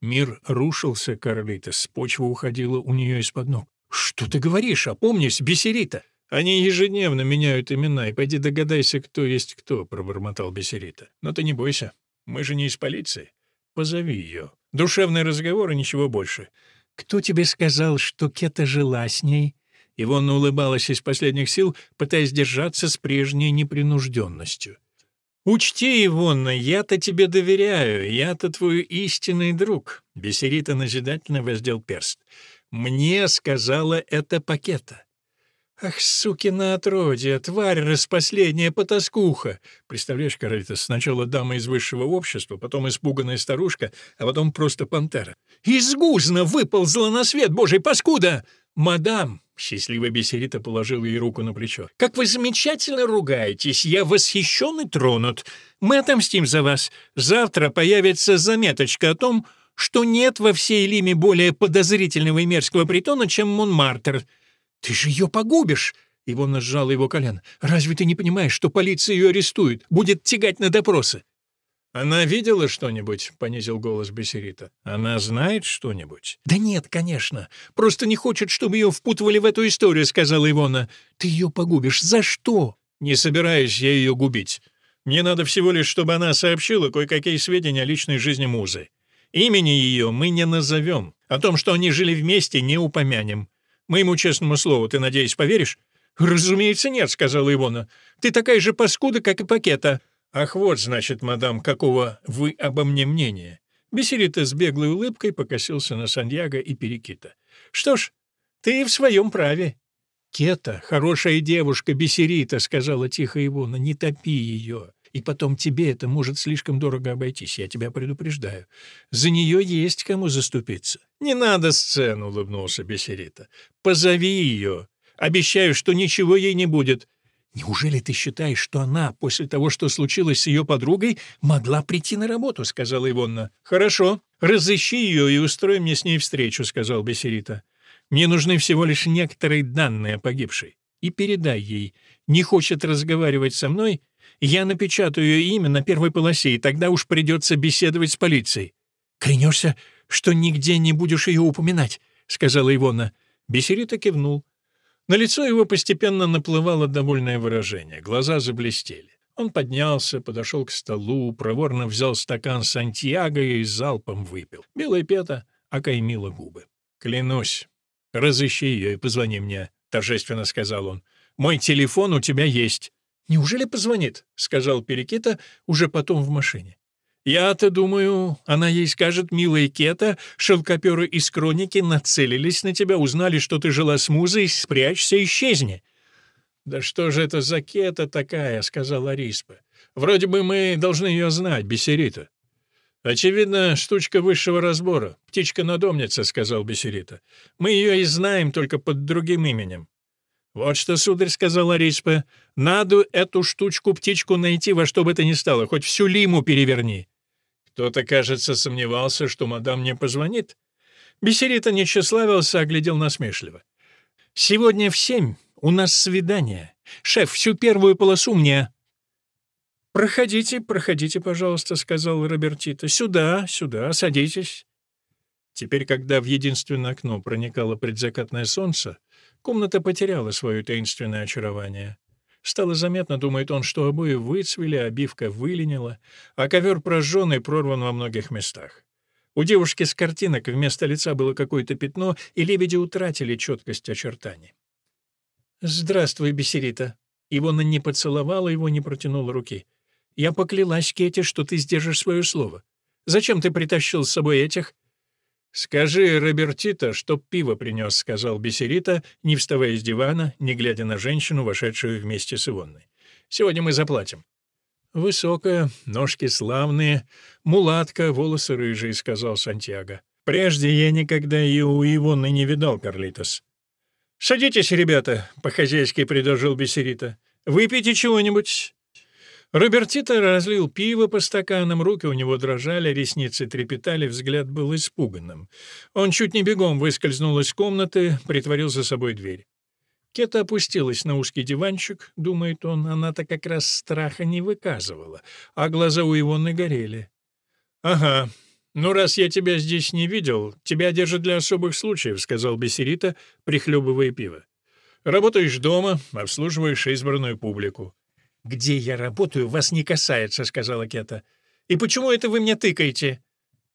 Мир рушился, Карлитос. Почва уходила у нее из-под ног. «Что ты говоришь? Опомнись, Бесерита!» «Они ежедневно меняют имена, и пойди догадайся, кто есть кто», — пробормотал Бесерита. «Но ты не бойся, мы же не из полиции. Позови ее. Душевный разговор и ничего больше. Кто тебе сказал, что Кета жила с ней?» Ивонна улыбалась из последних сил, пытаясь держаться с прежней непринужденностью. «Учти, Ивонна, я-то тебе доверяю, я-то твой истинный друг», — Бесерита назидательно воздел перст. «Мне сказала это пакета. «Ах, сукина отродье, тварь распоследняя потаскуха!» Представляешь, Карельтас, сначала дама из высшего общества, потом испуганная старушка, а потом просто пантера. «Из выползла на свет, божий паскуда!» «Мадам!» — счастливая Бесерита положила ей руку на плечо. «Как вы замечательно ругаетесь! Я восхищен и тронут! Мы отомстим за вас! Завтра появится заметочка о том, что нет во всей Лиме более подозрительного и мерзкого притона, чем Монмартр!» «Ты же ее погубишь!» Ивона сжала его колено. «Разве ты не понимаешь, что полиция ее арестует, будет тягать на допросы?» «Она видела что-нибудь?» — понизил голос Бессерита. «Она знает что-нибудь?» «Да нет, конечно. Просто не хочет, чтобы ее впутывали в эту историю», — сказала Ивона. «Ты ее погубишь. За что?» «Не собираюсь я ее губить. Мне надо всего лишь, чтобы она сообщила кое-какие сведения о личной жизни Музы. Имени ее мы не назовем. О том, что они жили вместе, не упомянем. Моему честному слову, ты, надеюсь, поверишь?» «Разумеется, нет», — сказала Ивона. «Ты такая же паскуда, как и пакета». «Ах, вот, значит, мадам, какого вы обо мне мнения?» Бесерита с беглой улыбкой покосился на Сандьяго и Перекита. «Что ж, ты в своем праве». «Кета, хорошая девушка, Бесерита», — сказала тихо Ивона, — «не топи ее. И потом тебе это может слишком дорого обойтись, я тебя предупреждаю. За нее есть кому заступиться». «Не надо сцену», — улыбнулся Бесерита. «Позови ее. Обещаю, что ничего ей не будет». «Неужели ты считаешь, что она, после того, что случилось с ее подругой, могла прийти на работу?» — сказала Ивонна. «Хорошо. Разыщи ее и устрой мне с ней встречу», — сказал Бесерита. «Мне нужны всего лишь некоторые данные о погибшей. И передай ей. Не хочет разговаривать со мной — я напечатаю ее имя на первой полосе, и тогда уж придется беседовать с полицией». «Клянешься, что нигде не будешь ее упоминать?» — сказала Ивона. Бесерита кивнул. На лицо его постепенно наплывало довольное выражение, глаза заблестели. Он поднялся, подошел к столу, проворно взял стакан Сантьяго и залпом выпил. Белая пета окаймила губы. «Клянусь, разыщи ее и позвони мне», — торжественно сказал он. «Мой телефон у тебя есть». «Неужели позвонит?» — сказал Перекита уже потом в машине. «Я-то думаю, она ей скажет, милая Кета, шелкоперы из Кроники нацелились на тебя, узнали, что ты жила с музой, спрячься, исчезни». «Да что же это за Кета такая?» — сказал Ариспа. «Вроде бы мы должны ее знать, Бесерита». «Очевидно, штучка высшего разбора. Птичка-надомница», — сказал Бесерита. «Мы ее и знаем, только под другим именем. «Вот что, сударь, — сказал Ариспе, — надо эту штучку-птичку найти во что бы то ни стало, хоть всю лиму переверни». Кто-то, кажется, сомневался, что мадам не позвонит. Бесерита не тщеславился, а глядел насмешливо. «Сегодня в семь у нас свидание. Шеф, всю первую полосу мне...» «Проходите, проходите, пожалуйста», — сказал Робертито. «Сюда, сюда, садитесь». Теперь, когда в единственное окно проникало предзакатное солнце, Комната потеряла свое таинственное очарование. Стало заметно, думает он, что обои выцвели, обивка выленила, а ковер прожжен и прорван во многих местах. У девушки с картинок вместо лица было какое-то пятно, и лебеди утратили четкость очертаний. «Здравствуй, Бесерита». Ивона не поцеловала его, не протянула руки. «Я поклялась Кете, что ты сдержишь свое слово. Зачем ты притащил с собой этих?» «Скажи Робертита, чтоб пиво принес», — сказал Бесерита, не вставая с дивана, не глядя на женщину, вошедшую вместе с Ивонной. «Сегодня мы заплатим». «Высокая, ножки славные, мулатка, волосы рыжие», — сказал Сантьяго. «Прежде я никогда ее у Ивонны не видал, Карлитос». «Садитесь, ребята», — по-хозяйски предложил Бесерита. «Выпейте чего-нибудь». Робертито разлил пиво по стаканам, руки у него дрожали, ресницы трепетали, взгляд был испуганным. Он чуть не бегом выскользнул из комнаты, притворил за собой дверь. Кета опустилась на узкий диванчик, думает он, она-то как раз страха не выказывала, а глаза у его нагорели. «Ага, ну раз я тебя здесь не видел, тебя держат для особых случаев», — сказал Бессерита, прихлебывая пиво. «Работаешь дома, обслуживаешь избранную публику. «Где я работаю, вас не касается», — сказала Кета. «И почему это вы мне тыкаете?»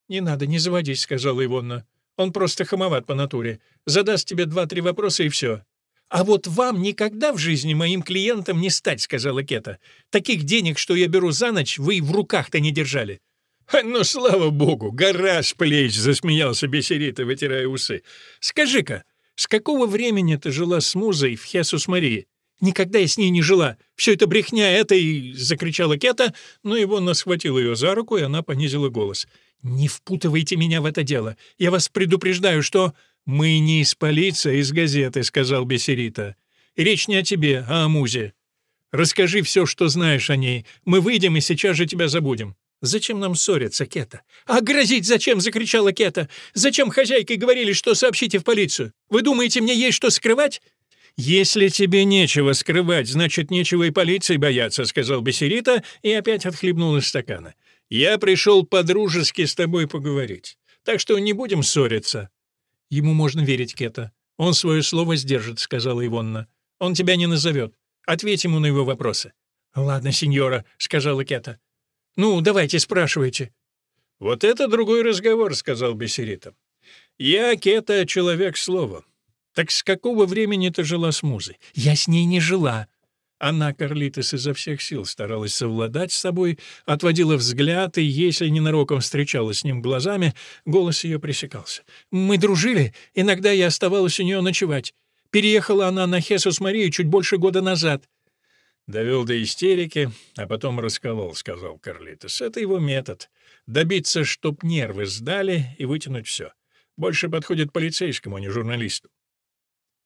«Не надо, не заводись», — сказала Ивонна. «Он просто хамоват по натуре. Задаст тебе два-три вопроса, и все». «А вот вам никогда в жизни моим клиентом не стать», — сказала Кета. «Таких денег, что я беру за ночь, вы и в руках-то не держали». «Ну, слава богу, гора с плеч!» — засмеялся Бесерита, вытирая усы. «Скажи-ка, с какого времени ты жила с музой в Хесус Марии?» Никогда я с ней не жила. Все это брехня, это и...» — закричала Кета, но Ивонна схватил ее за руку, и она понизила голос. «Не впутывайте меня в это дело. Я вас предупреждаю, что...» «Мы не из полиции, а из газеты», — сказал Бессерита. «Речь не о тебе, а о Музе. Расскажи все, что знаешь о ней. Мы выйдем и сейчас же тебя забудем». «Зачем нам ссориться, Кета?» «А грозить зачем?» — закричала Кета. «Зачем хозяйке говорили, что сообщите в полицию? Вы думаете, мне есть что скрывать?» «Если тебе нечего скрывать, значит, нечего и полиции бояться», — сказал Бесерита и опять отхлебнул из стакана. «Я пришел по-дружески с тобой поговорить, так что не будем ссориться». «Ему можно верить, Кета. Он свое слово сдержит», — сказала Ивонна. «Он тебя не назовет. Ответь ему на его вопросы». «Ладно, сеньора», — сказала Кета. «Ну, давайте, спрашивайте». «Вот это другой разговор», — сказал Бесерита. «Я, Кета, человек слова. «Так с какого времени ты жила с музой?» «Я с ней не жила». Она, Карлитес, изо всех сил старалась совладать с собой, отводила взгляд, и, если ненароком встречалась с ним глазами, голос ее пресекался. «Мы дружили, иногда я оставалась у нее ночевать. Переехала она на Хесус Марию чуть больше года назад». «Довел до истерики, а потом расколол», — сказал Карлитес. «Это его метод. Добиться, чтоб нервы сдали, и вытянуть все. Больше подходит полицейскому, а не журналисту».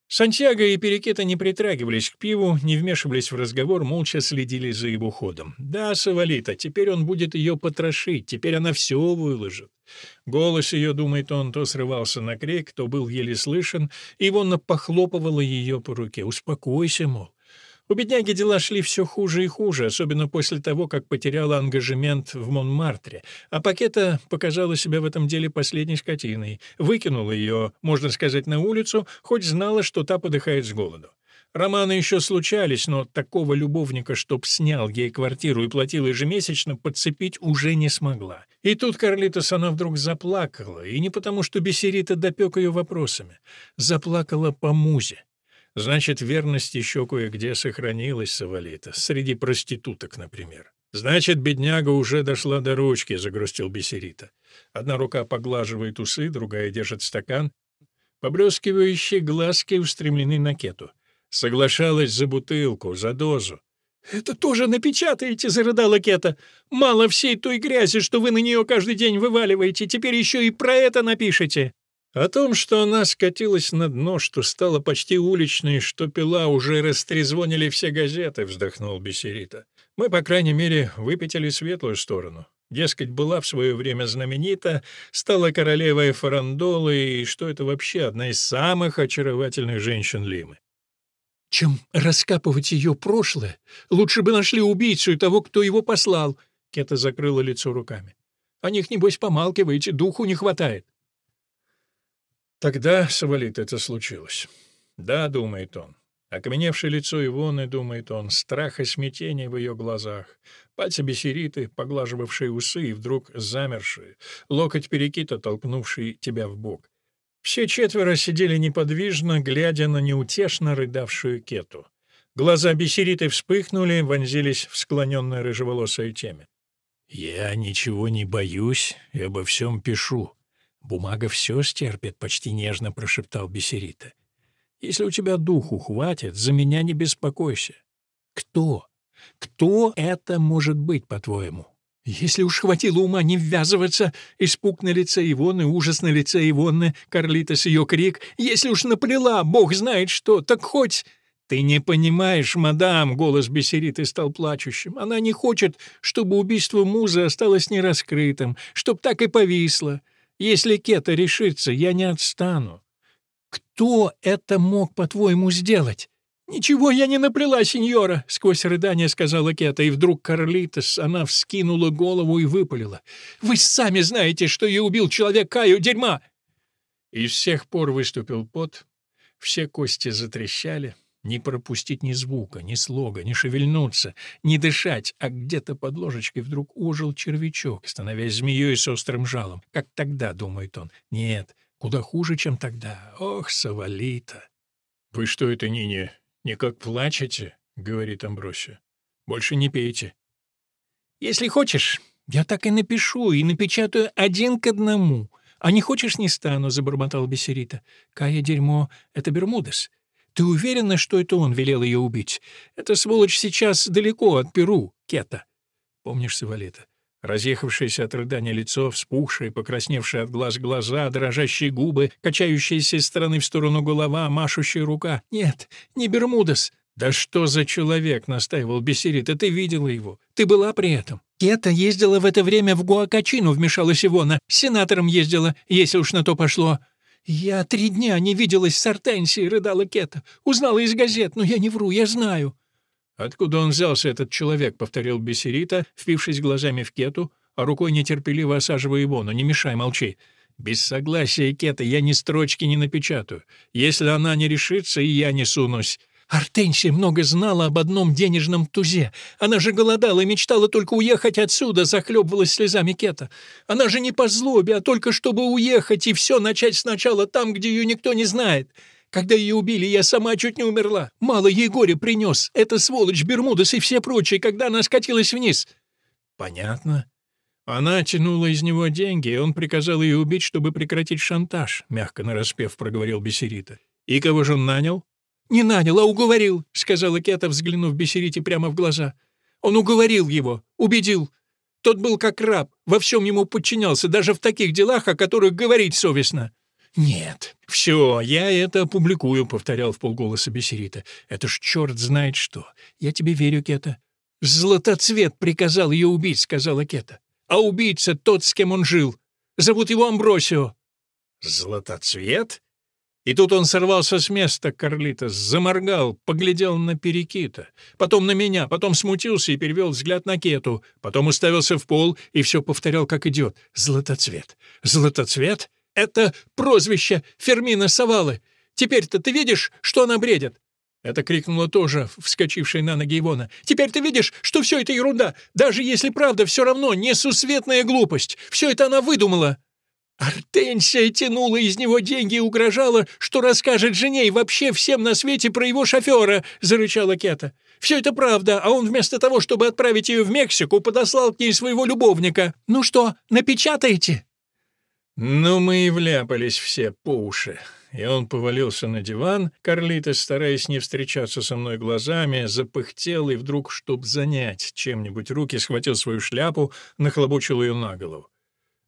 Сантьяго и Перекета не притрагивались к пиву, не вмешивались в разговор, молча следили за его ходом. «Да, Савалита, теперь он будет ее потрошить, теперь она все выложит». Голос ее, думает он, то срывался на крик, то был еле слышен, и Ивонна похлопывала ее по руке. «Успокойся, мол». У бедняги дела шли все хуже и хуже, особенно после того, как потеряла ангажемент в Монмартре, а Пакета показала себя в этом деле последней скотиной, выкинула ее, можно сказать, на улицу, хоть знала, что та подыхает с голоду. Романы еще случались, но такого любовника, чтоб снял ей квартиру и платил ежемесячно, подцепить уже не смогла. И тут Карлитос она вдруг заплакала, и не потому, что Бессерита допек ее вопросами. Заплакала по музе. Значит, верность еще кое-где сохранилась, Савалита, среди проституток, например. Значит, бедняга уже дошла до ручки, — загрустил Бесерита. Одна рука поглаживает усы, другая держит стакан. Поблескивающие глазки устремлены на кету. Соглашалась за бутылку, за дозу. «Это тоже напечатаете», — зарыдала Кета. «Мало всей той грязи, что вы на нее каждый день вываливаете, теперь еще и про это напишете». О том, что она скатилась на дно, что стала почти уличной, что пила, уже растрезвонили все газеты, вздохнул Бесерита. Мы, по крайней мере, выпятили светлую сторону. Дескать, была в свое время знаменита, стала королевой фарандолы, и что это вообще одна из самых очаровательных женщин Лимы. «Чем раскапывать ее прошлое, лучше бы нашли убийцу и того, кто его послал», — Кета закрыла лицо руками. «О них, небось, помалкиваете, духу не хватает». Тогда, Савалит, это случилось. Да, думает он. Окаменевшее лицо Ивоны, думает он, страх и смятение в ее глазах, пальцы бесериты, поглаживавшие усы и вдруг замершие, локоть перекита, толкнувший тебя в бок. Все четверо сидели неподвижно, глядя на неутешно рыдавшую кету. Глаза бесериты вспыхнули, вонзились в склоненное рыжеволосое теме. «Я ничего не боюсь и обо всем пишу», «Бумага все стерпит», — почти нежно прошептал Бесерита. «Если у тебя духу хватит, за меня не беспокойся. Кто? Кто это может быть, по-твоему?» «Если уж хватило ума не ввязываться, испуг на лице Ивоны, ужас на лице Ивоны, Карлитос ее крик, если уж наплела, бог знает что, так хоть...» «Ты «Ты не понимаешь, мадам!» — голос Бессериты стал плачущим. «Она не хочет, чтобы убийство музы осталось нераскрытым, чтоб так и повисло. Если Кета решится, я не отстану. Кто это мог, по-твоему, сделать?» «Ничего я не наплела, сеньора!» — сквозь рыдание сказала Кета, и вдруг Карлитос, она вскинула голову и выпалила. «Вы сами знаете, что я убил человек Каю дерьма!» И с всех пор выступил пот, все кости затрещали, не пропустить ни звука, ни слога, не шевельнуться, не дышать, а где-то под ложечкой вдруг ожил червячок, становясь змеей с острым жалом. Как тогда, думает он. Нет, куда хуже, чем тогда. Ох, Савалита! «Вы что это, Нине, никак плачете?» — говорит Амбросия. «Больше не пейте». «Если хочешь, я так и напишу, и напечатаю один к одному. А не хочешь, не стану», — забормотал Бессерита. «Кая дерьмо — это Бермудес. Ты уверена, что это он велел ее убить? Эта сволочь сейчас далеко от Перу, Кета. Помнишь Савалета? Разъехавшееся от рыдания лицо, вспухшие, покрасневшие от глаз глаза, дрожащие губы, качающаяся из стороны в сторону голова, машущая рука. «Нет, не Бермудес!» «Да что за человек?» — настаивал Бессерита. «Ты видела его? Ты была при этом?» «Кета ездила в это время в Гуакачину», — вмешалась Ивона. «С сенатором ездила, если уж на то пошло». «Я три дня не виделась с Артенсией», — рыдала Кета. «Узнала из газет, но я не вру, я знаю». «Откуда он взялся, этот человек?» — повторил Бессерита, впившись глазами в Кету, а рукой нетерпеливо осаживая его, но не мешай, молчи. «Без согласия Кета я ни строчки не напечатаю. Если она не решится, и я не сунусь. Артенсия много знала об одном денежном тузе. Она же голодала и мечтала только уехать отсюда, захлебывалась слезами Кета. Она же не по злобе, а только чтобы уехать и все начать сначала там, где ее никто не знает. Когда ее убили, я сама чуть не умерла. Мало ей горе принес. Это сволочь Бермудес и все прочие, когда она скатилась вниз. Понятно. Она тянула из него деньги, и он приказал ее убить, чтобы прекратить шантаж, мягко нараспев проговорил Бессерита. И кого же он нанял? «Не нанял, а уговорил», — сказала Кета, взглянув Бессерите прямо в глаза. «Он уговорил его, убедил. Тот был как раб, во всем ему подчинялся, даже в таких делах, о которых говорить совестно». «Нет, все, я это опубликую», — повторял в полголоса Бессерита. «Это ж черт знает что. Я тебе верю, Кета». «Златоцвет приказал ее убить», — сказала Кета. «А убийца тот, с кем он жил. Зовут его Амбросио». «Златоцвет?» И тут он сорвался с места, Карлитос, заморгал, поглядел на Перекита, потом на меня, потом смутился и перевел взгляд на Кету, потом уставился в пол и все повторял, как идет. «Златоцвет! Златоцвет? Это прозвище Фермина Савалы! Теперь-то ты видишь, что она бредит?» Это крикнула тоже вскочившая на ноги Ивона. «Теперь ты видишь, что все это ерунда. Даже если правда, все равно несусветная глупость. Все это она выдумала». Артенсия тянула из него деньги и угрожала, что расскажет жене и вообще всем на свете про его шофера, — зарычала Кета. Все это правда, а он вместо того, чтобы отправить ее в Мексику, подослал к ней своего любовника. Ну что, напечатаете? Ну, мы и вляпались все по уши. И он повалился на диван, Карлита, стараясь не встречаться со мной глазами, запыхтел и вдруг, чтоб занять чем-нибудь руки, схватил свою шляпу, нахлобучил ее на голову.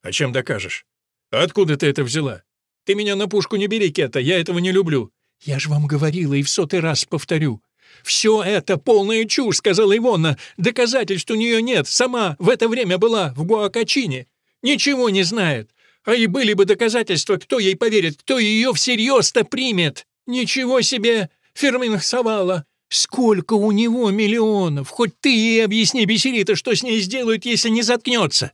«А чем докажешь?» «Откуда ты это взяла? Ты меня на пушку не бери, Кета, я этого не люблю». «Я же вам говорила и в сотый раз повторю. «Все это полная чушь», — сказала Ивонна. «Доказательств у нее нет. Сама в это время была в Гуакачине. Ничего не знает. А и были бы доказательства, кто ей поверит, кто ее всерьез-то примет. Ничего себе! Фермин Савала. Сколько у него миллионов! Хоть ты ей объясни, Бесерита, что с ней сделают, если не заткнется.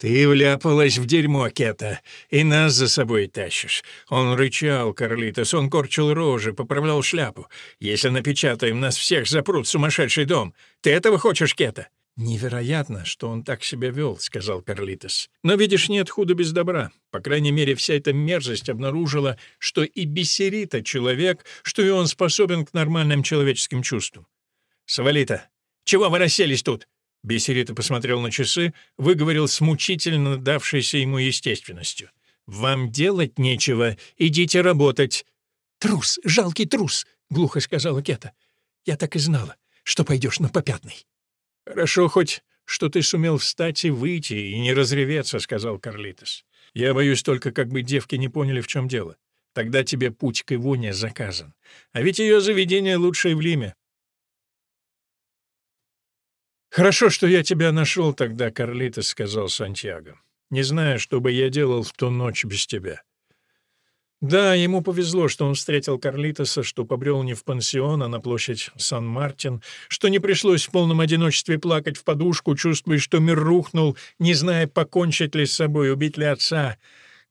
«Ты вляпалась в дерьмо, Кета, и нас за собой тащишь». Он рычал, Карлитос, он корчил рожи, поправлял шляпу. «Если напечатаем, нас всех запрут в сумасшедший дом. Ты этого хочешь, Кета?» «Невероятно, что он так себя вел», — сказал Карлитос. «Но, видишь, нет худа без добра. По крайней мере, вся эта мерзость обнаружила, что и Бессерита — человек, что и он способен к нормальным человеческим чувствам. Савалита, чего вы расселись тут? Бесерита посмотрел на часы, выговорил с мучительно давшейся ему естественностью. «Вам делать нечего, идите работать». «Трус, жалкий трус», — глухо сказала Кета. «Я так и знала, что пойдешь на попятный». «Хорошо хоть, что ты сумел встать и выйти, и не разреветься», — сказал Карлитос. «Я боюсь только, как бы девки не поняли, в чем дело. Тогда тебе путь к Ивоне заказан. А ведь ее заведение лучшее в Лиме. «Хорошо, что я тебя нашел тогда, Карлитос», — сказал Сантьяго. «Не знаю, что бы я делал в ту ночь без тебя». Да, ему повезло, что он встретил Карлитоса, что побрел не в пансион, а на площадь Сан-Мартин, что не пришлось в полном одиночестве плакать в подушку, чувствуя, что мир рухнул, не зная, покончить ли с собой, убить ли отца.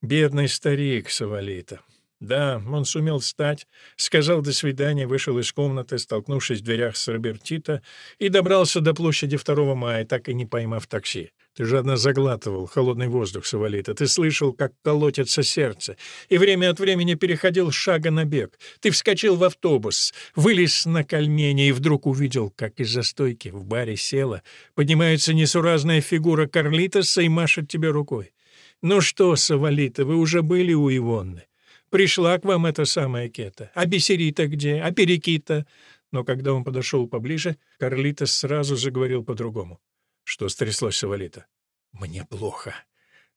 Бедный старик Савалита. Да, он сумел встать, сказал «до свидания», вышел из комнаты, столкнувшись в дверях с Робертита, и добрался до площади 2 мая, так и не поймав такси. Ты жадно заглатывал холодный воздух Савалита, ты слышал, как колотится сердце, и время от времени переходил с шага на бег. Ты вскочил в автобус, вылез на кальмени и вдруг увидел, как из-за стойки в баре села, поднимается несуразная фигура Карлитоса и машет тебе рукой. «Ну что, Савалита, вы уже были у Ивонны?» Пришла к вам эта самая Кета. А Бесерита где? А Перекита?» Но когда он подошел поближе, Карлитос сразу заговорил по-другому. «Что стряслось, Савалита?» «Мне плохо».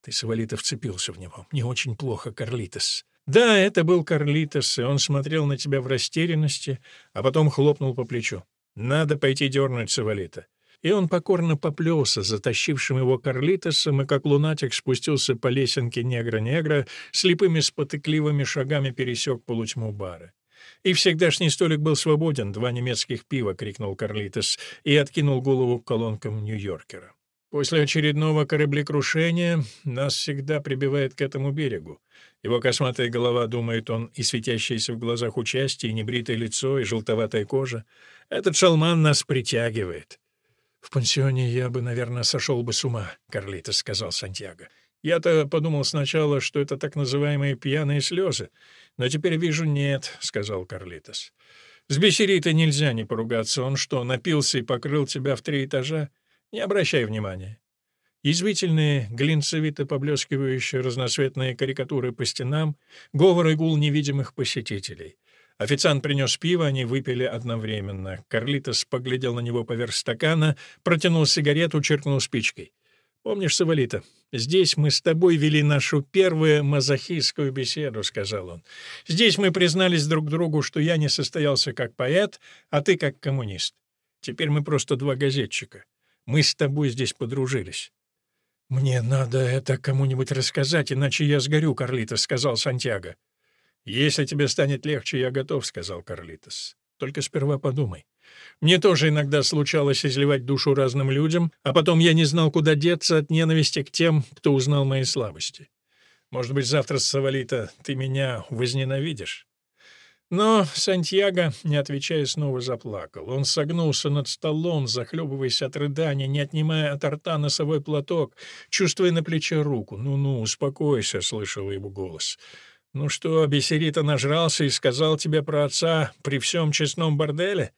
Ты, Савалита, вцепился в него. «Мне очень плохо, Карлитос». «Да, это был Карлитос, и он смотрел на тебя в растерянности, а потом хлопнул по плечу. Надо пойти дернуть Савалита и он покорно поплелся, затащившим его Карлитосом, и как лунатик спустился по лесенке негра-негра, слепыми спотыкливыми шагами пересек полутьму бара. «И всегдашний столик был свободен, два немецких пива!» — крикнул Карлитос и откинул голову к колонкам Нью-Йоркера. «После очередного кораблекрушения нас всегда прибивает к этому берегу. Его косматая голова, думает он, и светящееся в глазах участие, и небритое лицо, и желтоватая кожа. Этот шалман нас притягивает. «В пансионе я бы, наверное, сошел бы с ума», — Карлитос сказал Сантьяго. «Я-то подумал сначала, что это так называемые пьяные слезы, но теперь вижу, нет», — сказал Карлитос. «С Бесеритой нельзя не поругаться. Он что, напился и покрыл тебя в три этажа? Не обращай внимания». Язвительные, глинцевито поблескивающие разноцветные карикатуры по стенам, говор и гул невидимых посетителей. Официант принес пиво, они выпили одновременно. Карлитос поглядел на него поверх стакана, протянул сигарету, черкнул спичкой. «Помнишь, Савалита, здесь мы с тобой вели нашу первую мазохистскую беседу», — сказал он. «Здесь мы признались друг другу, что я не состоялся как поэт, а ты как коммунист. Теперь мы просто два газетчика. Мы с тобой здесь подружились». «Мне надо это кому-нибудь рассказать, иначе я сгорю, Карлита», — сказал Сантьяго. «Если тебе станет легче, я готов», — сказал Карлитос. «Только сперва подумай. Мне тоже иногда случалось изливать душу разным людям, а потом я не знал, куда деться от ненависти к тем, кто узнал мои слабости. Может быть, завтра, Савалита, ты меня возненавидишь?» Но Сантьяго, не отвечая, снова заплакал. Он согнулся над столом, захлебываясь от рыдания, не отнимая от рта носовой платок, чувствуя на плече руку. «Ну-ну, успокойся», — слышал его голос. «Ну что, Бесерита нажрался и сказал тебе про отца при всем честном борделе?»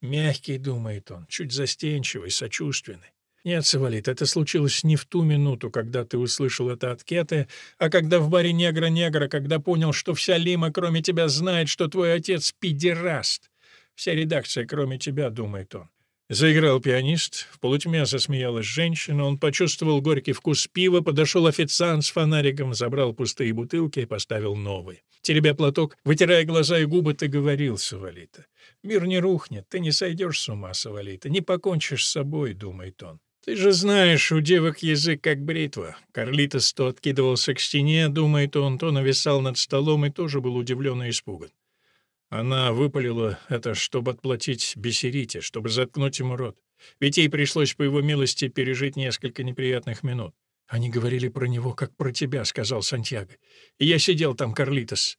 Мягкий, думает он, чуть застенчивый, сочувственный. «Нет, Савалит, это случилось не в ту минуту, когда ты услышал это от Кеты, а когда в баре негра-негра, когда понял, что вся Лима, кроме тебя, знает, что твой отец — педераст. Вся редакция, кроме тебя, думает он. Заиграл пианист, в полутьме засмеялась женщина, он почувствовал горький вкус пива, подошел официант с фонариком, забрал пустые бутылки и поставил новые. Теребя платок, вытирая глаза и губы, ты говорил, Савалита. «Мир не рухнет, ты не сойдешь с ума, Савалита, не покончишь с собой», — думает он. «Ты же знаешь, у девок язык как бритва». Карлитос то откидывался к стене, думает он, то нависал над столом и тоже был удивлен и испуган. Она выпалила это, чтобы отплатить Бесерите, чтобы заткнуть ему рот. Ведь ей пришлось, по его милости, пережить несколько неприятных минут. «Они говорили про него, как про тебя», — сказал Сантьяго. «И я сидел там, Карлитос».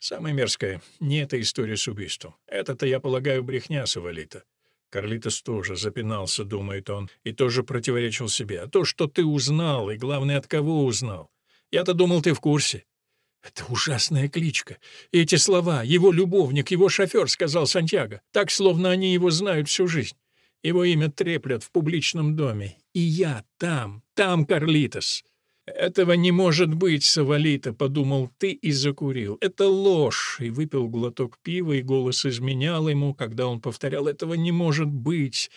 «Самое мерзкое — не эта история с убийством. Это-то, я полагаю, брехня Савалита». Карлитос тоже запинался, думает он, и тоже противоречил себе. «А то, что ты узнал, и, главное, от кого узнал. Я-то думал, ты в курсе. «Это ужасная кличка. Эти слова, его любовник, его шофер», — сказал Сантьяго, так, словно они его знают всю жизнь. Его имя треплят в публичном доме. И я там, там, Карлитос. «Этого не может быть, Савалита», — подумал ты и закурил. «Это ложь!» — и выпил глоток пива, и голос изменял ему, когда он повторял «этого не может быть».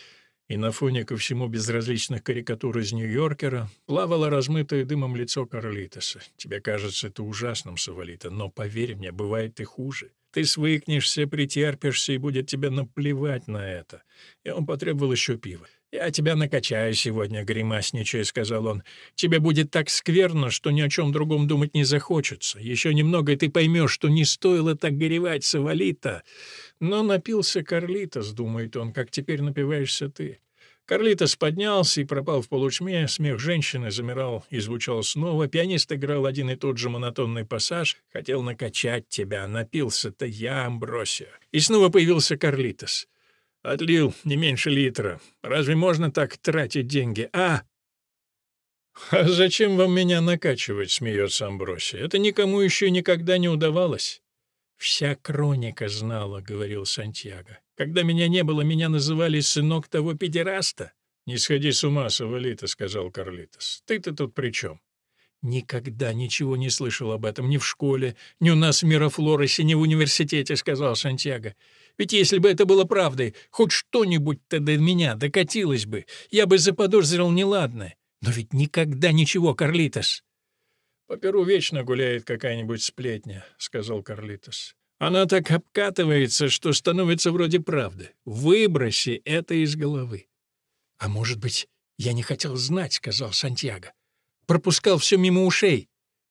И на фоне ко всему безразличных карикатур из Нью-Йоркера плавало размытое дымом лицо Карлитоса. «Тебе кажется это ужасным, Савалита, но, поверь мне, бывает и хуже. Ты свыкнешься, претерпишься, и будет тебе наплевать на это». И он потребовал еще пива. «Я тебя накачаю сегодня, гримасничая», — сказал он. «Тебе будет так скверно, что ни о чем другом думать не захочется. Еще немного, и ты поймешь, что не стоило так горевать, Савалита». Но напился Карлитос, думает он, как теперь напиваешься ты. Карлитос поднялся и пропал в полутьме, смех женщины замирал и звучал снова, пианист играл один и тот же монотонный пассаж, хотел накачать тебя, напился-то я, Амбросия. И снова появился Карлитос. Отлил не меньше литра. Разве можно так тратить деньги? А! «А зачем вам меня накачивать?» — смеется Амбросия. «Это никому еще никогда не удавалось». «Вся кроника знала», — говорил Сантьяго. «Когда меня не было, меня называли сынок того педераста». «Не сходи с ума, Савалита», — сказал Карлитос. «Ты-то тут при чем?» «Никогда ничего не слышал об этом ни в школе, ни у нас в Мирафлоросе, ни в университете», — сказал Сантьяго. «Ведь если бы это было правдой, хоть что-нибудь-то до меня докатилось бы, я бы заподозрил неладное. Но ведь никогда ничего, Карлитос». «По Перу вечно гуляет какая-нибудь сплетня», — сказал Карлитос. «Она так обкатывается, что становится вроде правды. Выброси это из головы». «А может быть, я не хотел знать», — сказал Сантьяго пропускал все мимо ушей.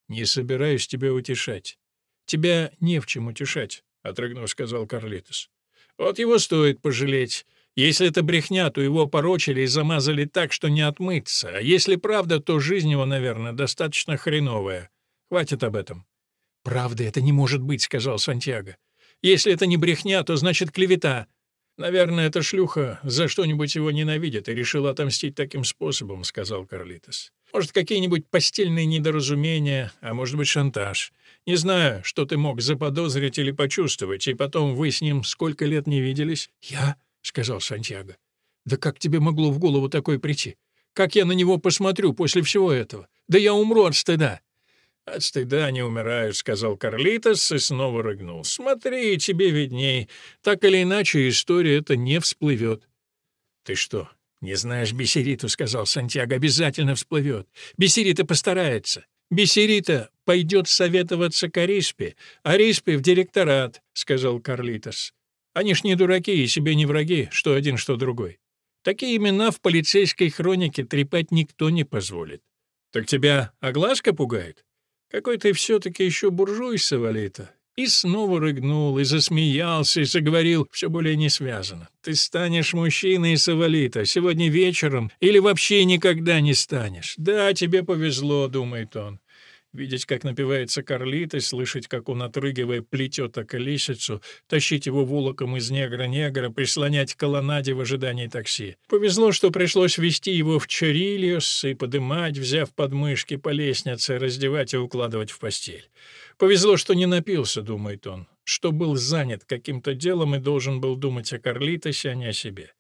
«Не собираюсь тебя утешать. Тебя не в чем утешать», — отрыгнув, сказал Карлитос. «Вот его стоит пожалеть. Если это брехня, то его порочили и замазали так, что не отмыться. А если правда, то жизнь его, наверное, достаточно хреновая. Хватит об этом». «Правда это не может быть», — сказал Сантьяго. «Если это не брехня, то значит клевета. Наверное, эта шлюха за что-нибудь его ненавидит и решила отомстить таким способом», — сказал Карлитос. Может, какие-нибудь постельные недоразумения, а может быть, шантаж. Не знаю, что ты мог заподозрить или почувствовать, и потом вы с ним сколько лет не виделись?» «Я?» — сказал Сантьяго. «Да как тебе могло в голову такое прийти? Как я на него посмотрю после всего этого? Да я умру от стыда!» «От стыда не умирают», — сказал Карлитос и снова рыгнул. «Смотри, тебе видней. Так или иначе, история эта не всплывет». «Ты что, «Не знаешь Бесериту», — сказал Сантьяго, — «обязательно всплывет. Бесерита постарается. Бесерита пойдет советоваться к Ариспе, Ариспе в директорат», — сказал Карлитос. «Они ж не дураки и себе не враги, что один, что другой. Такие имена в полицейской хронике трепать никто не позволит. Так тебя огласка пугает? Какой ты все-таки еще буржуй, Савалита. И снова рыгнул, и засмеялся, и заговорил все более несвязанно. «Ты станешь мужчиной, Савалита, сегодня вечером, или вообще никогда не станешь. Да, тебе повезло», — думает он. Видеть, как напивается Карлит, и слышать, как он, отрыгивая, плетет околесицу, тащить его волоком из негра-негра, прислонять к колоннаде в ожидании такси. Повезло, что пришлось вести его в Чарильос и подымать, взяв подмышки по лестнице, раздевать и укладывать в постель. Повезло, что не напился, думает он, что был занят каким-то делом и должен был думать о Карлитосе, а не о себе.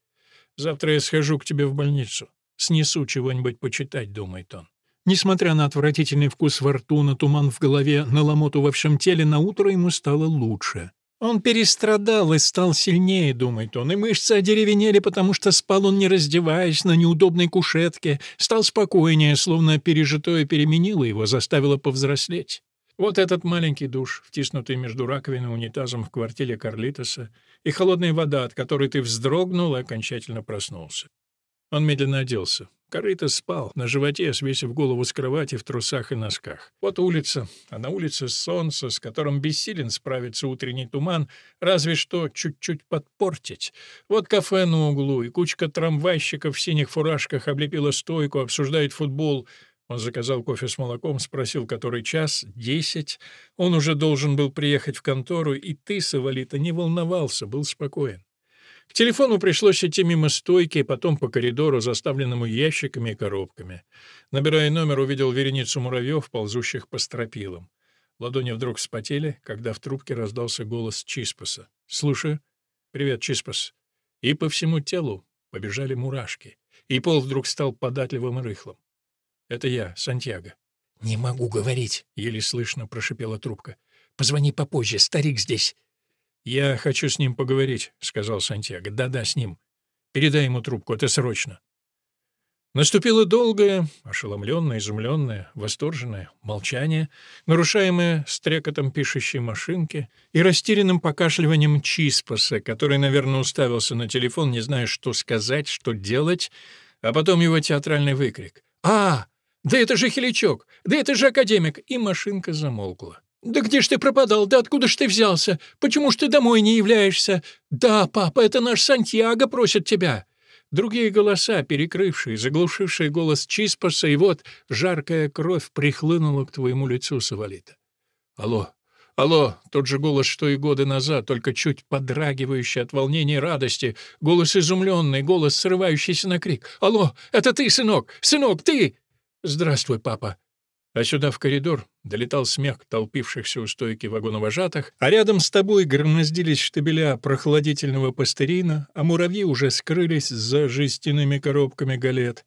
Завтра я схожу к тебе в больницу, снесу чего-нибудь почитать, думает он. Несмотря на отвратительный вкус во рту, на туман в голове, на ломоту во всем теле, на утро ему стало лучше. Он перестрадал и стал сильнее, думает он, и мышцы одеревенели, потому что спал он не раздеваясь на неудобной кушетке, стал спокойнее, словно пережитое переменило его, заставило повзрослеть. Вот этот маленький душ, втиснутый между раковиной и унитазом в квартире Карлитоса, и холодная вода, от которой ты вздрогнул и окончательно проснулся. Он медленно оделся. Корытос спал, на животе, свесив голову с кровати в трусах и носках. Вот улица, а на улице солнце, с которым бессилен справиться утренний туман, разве что чуть-чуть подпортить. Вот кафе на углу, и кучка трамвайщиков в синих фуражках облепила стойку, обсуждает футбол — он заказал кофе с молоком, спросил, который час, десять. Он уже должен был приехать в контору, и ты, Савалита, не волновался, был спокоен. К телефону пришлось идти мимо стойки, потом по коридору, заставленному ящиками и коробками. Набирая номер, увидел вереницу муравьев, ползущих по стропилам. Ладони вдруг вспотели, когда в трубке раздался голос Чиспаса. «Слушаю». «Привет, Чиспас». И по всему телу побежали мурашки, и пол вдруг стал податливым и рыхлым. «Это я, Сантьяго». «Не могу говорить», — еле слышно прошипела трубка. «Позвони попозже, старик здесь». «Я хочу с ним поговорить», — сказал Сантьяго. «Да-да, с ним». Передай ему трубку, это срочно». Наступило долгое, ошеломленное, изумленное, восторженное молчание, нарушаемое стрекотом пишущей машинки и растерянным покашливанием Чиспаса, который, наверное, уставился на телефон, не зная, что сказать, что делать, а потом его театральный выкрик. «А, да это же Хиличок! Да это же академик!» И машинка замолкла. «Да где ж ты пропадал? Да откуда ж ты взялся? Почему ж ты домой не являешься? Да, папа, это наш Сантьяго просит тебя!» Другие голоса, перекрывшие, заглушившие голос Чиспаса, и вот жаркая кровь прихлынула к твоему лицу, Савалита. «Алло, алло!» — тот же голос, что и годы назад, только чуть подрагивающий от волнения и радости, голос изумленный, голос, срывающийся на крик. «Алло, это ты, сынок! Сынок, ты!» «Здравствуй, папа!» А сюда в коридор долетал смех толпившихся у стойки вагоновожатых, а рядом с тобой громоздились штабеля прохладительного пастерина, а муравьи уже скрылись за жестяными коробками галет.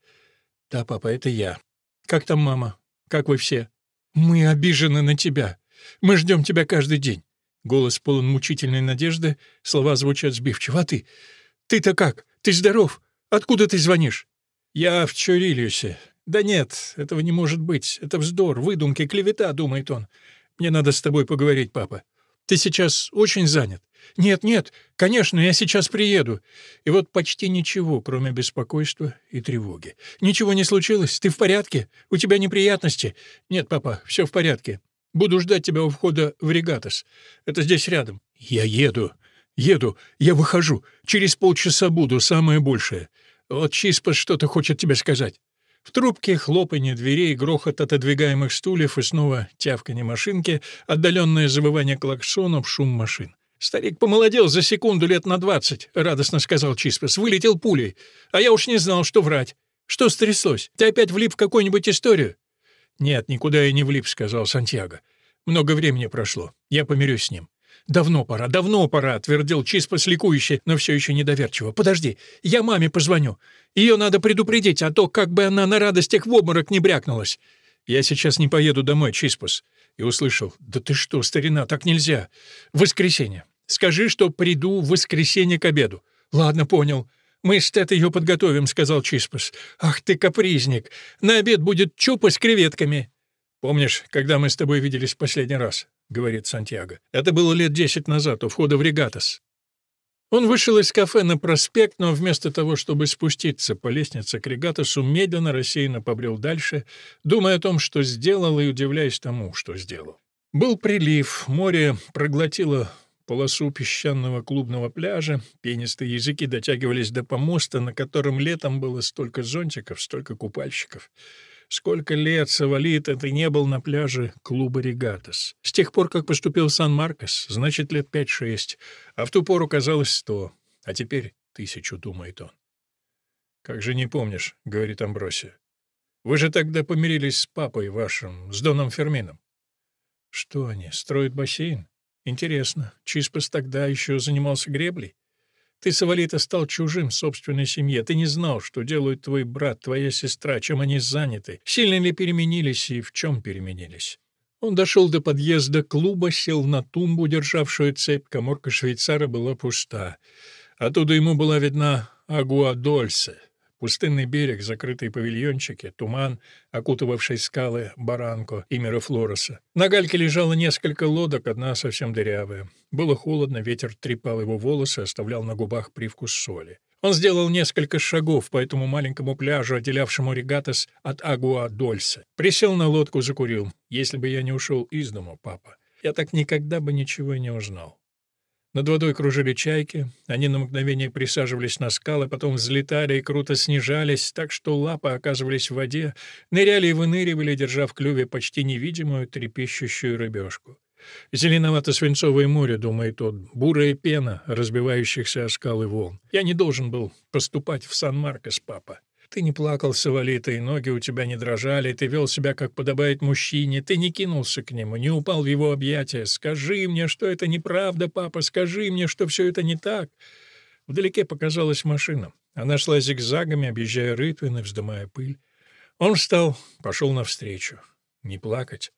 «Да, папа, это я. Как там мама? Как вы все?» «Мы обижены на тебя. Мы ждем тебя каждый день». Голос полон мучительной надежды, слова звучат сбивчиво. «А ты? Ты-то как? Ты здоров? Откуда ты звонишь?» «Я в Чурилиусе. «Да нет, этого не может быть. Это вздор, выдумки, клевета», — думает он. «Мне надо с тобой поговорить, папа. Ты сейчас очень занят». «Нет, нет, конечно, я сейчас приеду». И вот почти ничего, кроме беспокойства и тревоги. «Ничего не случилось? Ты в порядке? У тебя неприятности?» «Нет, папа, все в порядке. Буду ждать тебя у входа в Регатас. Это здесь рядом». «Я еду. Еду. Я выхожу. Через полчаса буду, самое большее. Вот Чиспас что-то хочет тебе сказать». В трубке хлопанье дверей, грохот отодвигаемых стульев и снова тявканье машинки, отдаленное завывание клаксонов, шум машин. «Старик помолодел за секунду лет на двадцать», — радостно сказал Чиспас. «Вылетел пулей. А я уж не знал, что врать. Что стряслось? Ты опять влип в какую-нибудь историю?» «Нет, никуда я не влип», — сказал Сантьяго. «Много времени прошло. Я помирюсь с ним. «Давно пора, давно пора», — твердил Чиспас ликующе, но все еще недоверчиво. «Подожди, я маме позвоню. Ее надо предупредить, а то как бы она на радостях в обморок не брякнулась». «Я сейчас не поеду домой, Чиспас». И услышал. «Да ты что, старина, так нельзя. Воскресенье. Скажи, что приду в воскресенье к обеду». «Ладно, понял. Мы с Тет ее подготовим», — сказал Чиспас. «Ах ты капризник! На обед будет чупа с креветками». «Помнишь, когда мы с тобой виделись в последний раз?» — говорит Сантьяго. «Это было лет десять назад, у входа в Регатас». Он вышел из кафе на проспект, но вместо того, чтобы спуститься по лестнице к Регатасу, медленно, рассеянно побрел дальше, думая о том, что сделал, и удивляясь тому, что сделал. Был прилив, море проглотило полосу песчаного клубного пляжа, пенистые языки дотягивались до помоста, на котором летом было столько зонтиков, столько купальщиков. Сколько лет, Савалита, ты не был на пляже клуба «Регатас». С тех пор, как поступил Сан-Маркос, значит, лет пять-шесть, а в ту пору казалось сто, а теперь тысячу, думает он. «Как же не помнишь», — говорит Амбросия. «Вы же тогда помирились с папой вашим, с Доном Фермином». «Что они, строят бассейн? Интересно, Чиспас тогда еще занимался греблей?» Ты, Савалита, стал чужим собственной семье. Ты не знал, что делают твой брат, твоя сестра, чем они заняты, сильно ли переменились и в чем переменились. Он дошел до подъезда клуба, сел на тумбу, державшую цепь. Коморка швейцара была пуста. Оттуда ему была видна Агуадольсе, Пустынный берег, закрытые павильончики, туман, окутывавший скалы Баранко и Мирофлороса. На гальке лежало несколько лодок, одна совсем дырявая. Было холодно, ветер трепал его волосы, оставлял на губах привкус соли. Он сделал несколько шагов по этому маленькому пляжу, отделявшему регатас от Агуа-Дольса. Присел на лодку, закурил. «Если бы я не ушел из дома, папа, я так никогда бы ничего не узнал». Над водой кружили чайки, они на мгновение присаживались на скалы, потом взлетали и круто снижались, так что лапы оказывались в воде, ныряли и выныривали, держа в клюве почти невидимую трепещущую рыбешку. Зеленовато-свинцовое море, думает он, бурая пена, разбивающихся о скалы волн. Я не должен был поступать в Сан-Маркос, папа. Ты не плакал, Савалита, и ноги у тебя не дрожали, ты вел себя, как подобает мужчине, ты не кинулся к нему, не упал в его объятия. Скажи мне, что это неправда, папа, скажи мне, что все это не так. Вдалеке показалась машина. Она шла зигзагами, объезжая рытвины, вздымая пыль. Он встал, пошел навстречу. Не плакать.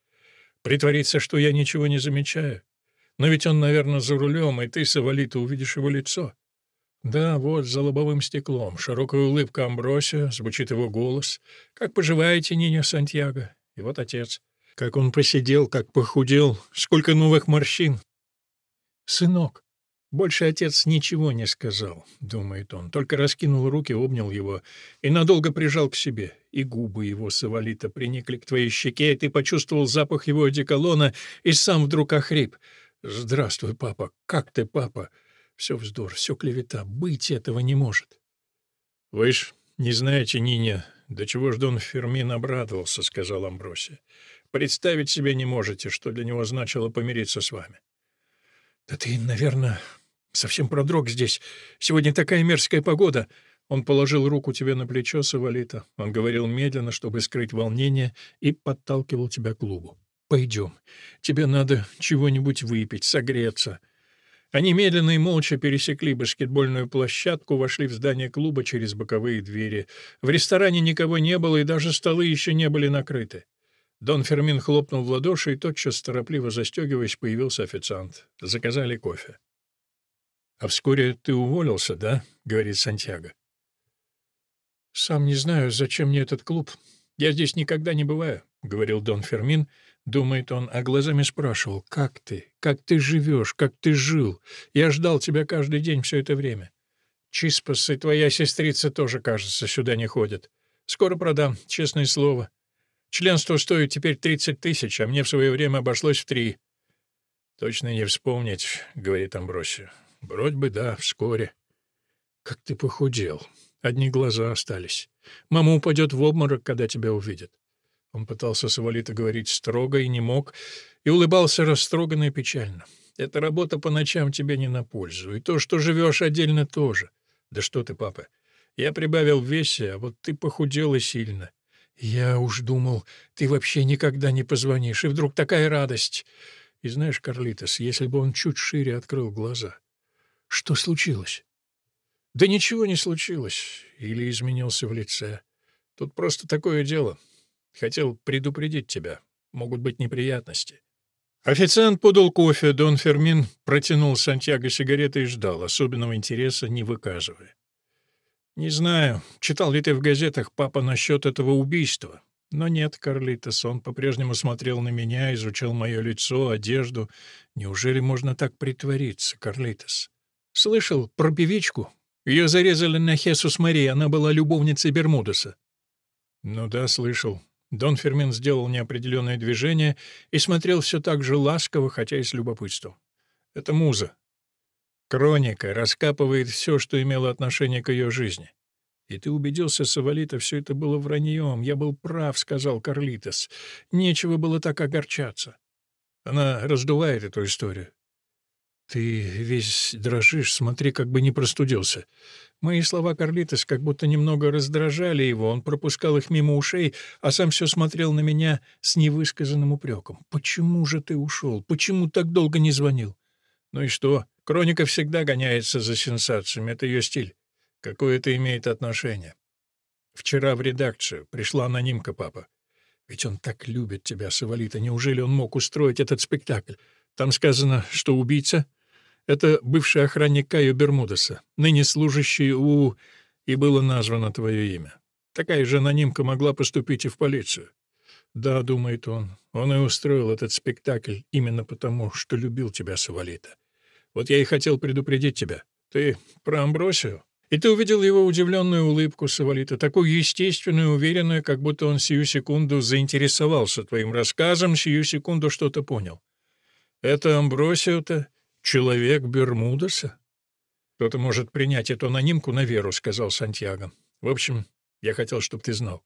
Притвориться, что я ничего не замечаю. Но ведь он, наверное, за рулем, и ты, Савалита, увидишь его лицо. Да, вот, за лобовым стеклом. Широкая улыбка Амбросио, звучит его голос. «Как поживаете, Ниня Сантьяго?» И вот отец. Как он посидел, как похудел, сколько новых морщин. «Сынок!» Больше отец ничего не сказал, думает он, только раскинул руки, обнял его и надолго прижал к себе. И губы его савалита приникли к твоей щеке, и ты почувствовал запах его одеколона и сам вдруг охрип. «Здравствуй, папа! Как ты, папа?» Все вздор, все клевета. Быть этого не может. — Вы ж не знаете, Ниня, до чего ж Дон Фермин обрадовался, — сказал Амбросия. — Представить себе не можете, что для него значило помириться с вами. — Да ты, наверное, совсем продрог здесь. Сегодня такая мерзкая погода. Он положил руку тебе на плечо, Савалита. Он говорил медленно, чтобы скрыть волнение, и подталкивал тебя к клубу. «Пойдем. Тебе надо чего-нибудь выпить, согреться». Они медленно и молча пересекли баскетбольную площадку, вошли в здание клуба через боковые двери. В ресторане никого не было, и даже столы еще не были накрыты. Дон Фермин хлопнул в ладоши, и тотчас, торопливо застегиваясь, появился официант. Заказали кофе. «А вскоре ты уволился, да?» — говорит Сантьяго. «Сам не знаю, зачем мне этот клуб. Я здесь никогда не бываю», — говорил Дон Фермин, Думает он, а глазами спрашивал, «Как ты? Как ты живешь? Как ты жил? Я ждал тебя каждый день все это время. Чиспас и твоя сестрица тоже, кажется, сюда не ходят. Скоро продам, честное слово. Членство стоит теперь тридцать тысяч, а мне в свое время обошлось в три». «Точно не вспомнить», — говорит Амбросио. «Вроде бы да, вскоре». «Как ты похудел. Одни глаза остались. Мама упадет в обморок, когда тебя увидит. Он пытался с Иволита говорить строго и не мог, и улыбался растроганно и печально. «Эта работа по ночам тебе не на пользу, и то, что живешь отдельно, тоже. Да что ты, папа, я прибавил в весе, а вот ты похудел и сильно. Я уж думал, ты вообще никогда не позвонишь, и вдруг такая радость. И знаешь, Карлитос, если бы он чуть шире открыл глаза. Что случилось? Да ничего не случилось. Или изменился в лице. Тут просто такое дело. Хотел предупредить тебя. Могут быть неприятности». Официант подал кофе, Дон Фермин протянул Сантьяго сигареты и ждал, особенного интереса не выказывая. «Не знаю, читал ли ты в газетах, папа, насчет этого убийства?» Но нет, Карлитос, он по-прежнему смотрел на меня, изучал мое лицо, одежду. Неужели можно так притвориться, Карлитос? Слышал про певичку? Ее зарезали на Хесус Марии, она была любовницей Бермудеса. Ну да, слышал. Дон Фермин сделал неопределенное движение и смотрел все так же ласково, хотя и с любопытством. «Это муза. Кроника раскапывает все, что имело отношение к ее жизни. И ты убедился, Савалита, все это было враньем. Я был прав, — сказал Карлитос. Нечего было так огорчаться. Она раздувает эту историю. Ты весь дрожишь, смотри, как бы не простудился. Мои слова Карлитос как будто немного раздражали его, он пропускал их мимо ушей, а сам все смотрел на меня с невысказанным упреком. «Почему же ты ушел? Почему так долго не звонил?» «Ну и что? Кроника всегда гоняется за сенсациями, это ее стиль. Какое это имеет отношение?» «Вчера в редакцию пришла анонимка, папа. Ведь он так любит тебя, Савалита. Неужели он мог устроить этот спектакль? Там сказано, что убийца это бывший охранник Кайо Бермудеса, ныне служащий у... И было названо твое имя. Такая же анонимка могла поступить и в полицию. Да, думает он, он и устроил этот спектакль именно потому, что любил тебя, Савалита. Вот я и хотел предупредить тебя. Ты про Амбросию? И ты увидел его удивленную улыбку Савалита, такую естественную уверенную, как будто он сию секунду заинтересовался твоим рассказом, сию секунду что-то понял. Это Амбросио-то «Человек Бермудеса?» «Кто-то может принять эту анонимку на веру», — сказал Сантьяго. «В общем, я хотел, чтобы ты знал.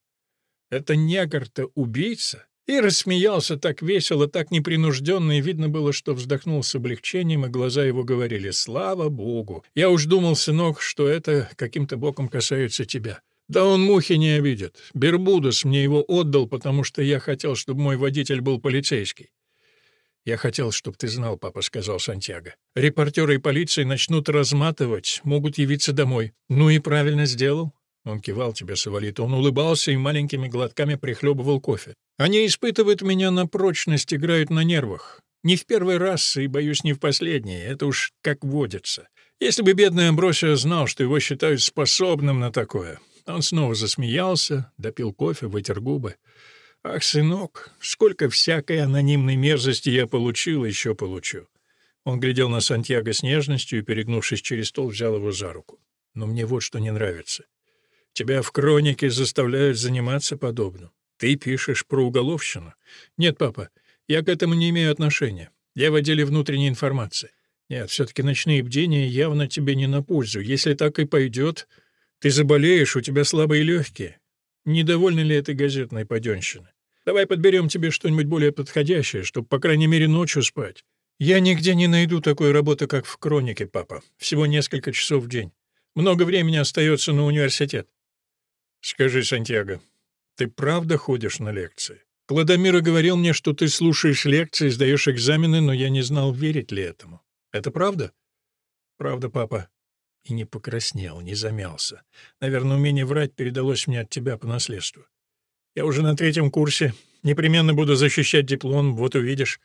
Это негр-то убийца?» И рассмеялся так весело, так непринужденно, и видно было, что вздохнул с облегчением, и глаза его говорили «Слава Богу! Я уж думал, сынок, что это каким-то боком касается тебя». «Да он мухи не обидит. Бербудес мне его отдал, потому что я хотел, чтобы мой водитель был полицейский. «Я хотел, чтобы ты знал, папа», — сказал Сантьяго. «Репортеры и полиция начнут разматывать, могут явиться домой». «Ну и правильно сделал». Он кивал тебе, Савалит. Он улыбался и маленькими глотками прихлебывал кофе. «Они испытывают меня на прочность, играют на нервах. Не в первый раз и, боюсь, не в последний. Это уж как водится. Если бы бедный Амбросио знал, что его считают способным на такое. Он снова засмеялся, допил кофе, вытер губы. «Ах, сынок, сколько всякой анонимной мерзости я получил еще получу». Он глядел на Сантьяго с нежностью и, перегнувшись через стол, взял его за руку. «Но мне вот что не нравится. Тебя в хронике заставляют заниматься подобным. Ты пишешь про уголовщину. Нет, папа, я к этому не имею отношения. Я в отделе внутренней информации. Нет, все-таки ночные бдения явно тебе не на пользу. Если так и пойдет, ты заболеешь, у тебя слабые легкие. Недовольны ли этой газетной паденщины? Давай подберем тебе что-нибудь более подходящее, чтобы, по крайней мере, ночью спать. Я нигде не найду такой работы, как в «Хронике», папа. Всего несколько часов в день. Много времени остается на университет. Скажи, Сантьяго, ты правда ходишь на лекции? Кладомира говорил мне, что ты слушаешь лекции, сдаешь экзамены, но я не знал, верить ли этому. Это правда? Правда, папа. И не покраснел, не замялся. Наверное, умение врать передалось мне от тебя по наследству. Я уже на третьем курсе. Непременно буду защищать диплом, вот увидишь.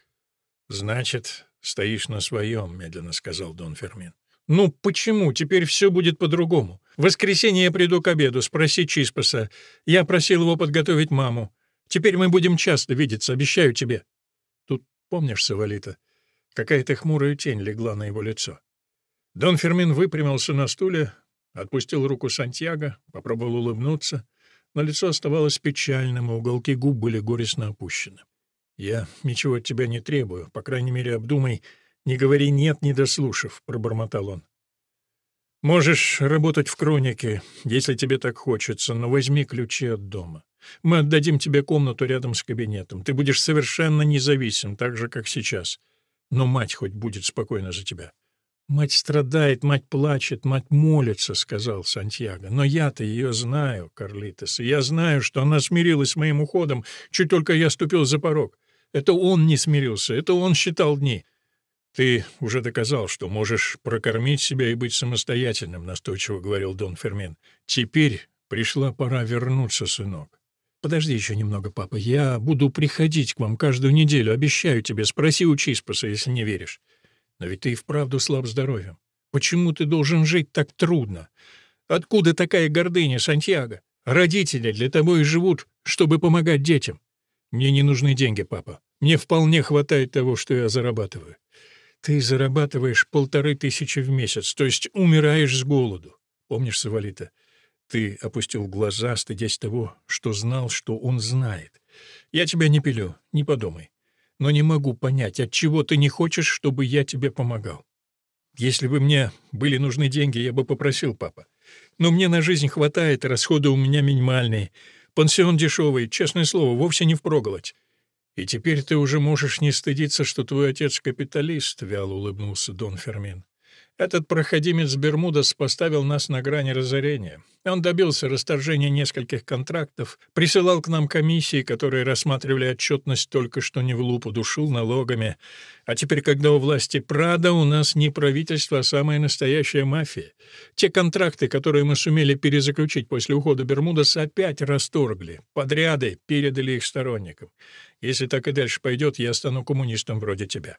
Значит, стоишь на своем, медленно сказал Дон Фермин. Ну почему? Теперь все будет по-другому. В воскресенье я приду к обеду, спроси Чиспаса. Я просил его подготовить маму. Теперь мы будем часто видеться, обещаю тебе. Тут помнишь, Савалита, Какая-то хмурая тень легла на его лицо. Дон Фермин выпрямился на стуле, отпустил руку Сантьяго, попробовал улыбнуться, но лицо оставалось печальным, и уголки губ были горестно опущены. «Я ничего от тебя не требую, по крайней мере, обдумай, не говори «нет», не дослушав», — пробормотал он. «Можешь работать в Кронике, если тебе так хочется, но возьми ключи от дома. Мы отдадим тебе комнату рядом с кабинетом. Ты будешь совершенно независим, так же, как сейчас. Но мать хоть будет спокойна за тебя. «Мать страдает, мать плачет, мать молится», — сказал Сантьяго. «Но я-то ее знаю, Карлитес, и я знаю, что она смирилась с моим уходом, чуть только я ступил за порог. Это он не смирился, это он считал дни». «Ты уже доказал, что можешь прокормить себя и быть самостоятельным», — настойчиво говорил Дон Фермин. «Теперь пришла пора вернуться, сынок. «Подожди еще немного, папа. Я буду приходить к вам каждую неделю, обещаю тебе. Спроси у Чиспаса, если не веришь. Но ведь ты и вправду слаб здоровьем. Почему ты должен жить так трудно? Откуда такая гордыня, Сантьяго? Родители для того и живут, чтобы помогать детям. Мне не нужны деньги, папа. Мне вполне хватает того, что я зарабатываю. Ты зарабатываешь полторы тысячи в месяц, то есть умираешь с голоду. Помнишь, Савалита, ты опустил глаза, стыдясь того, что знал, что он знает. Я тебя не пилю, не подумай. Но не могу понять, от чего ты не хочешь, чтобы я тебе помогал. Если бы мне были нужны деньги, я бы попросил папа. Но мне на жизнь хватает, расходы у меня минимальные. Пансион дешевый, честное слово, вовсе не впроголодь. И теперь ты уже можешь не стыдиться, что твой отец капиталист, — вяло улыбнулся Дон Фермин. Этот проходимец Бермудас поставил нас на грани разорения. Он добился расторжения нескольких контрактов, присылал к нам комиссии, которые рассматривали отчетность только что не в лупу, душил налогами. А теперь, когда у власти Прада, у нас не правительство, а самая настоящая мафия. Те контракты, которые мы сумели перезаключить после ухода Бермудаса, опять расторгли. Подряды передали их сторонникам. Если так и дальше пойдет, я стану коммунистом вроде тебя.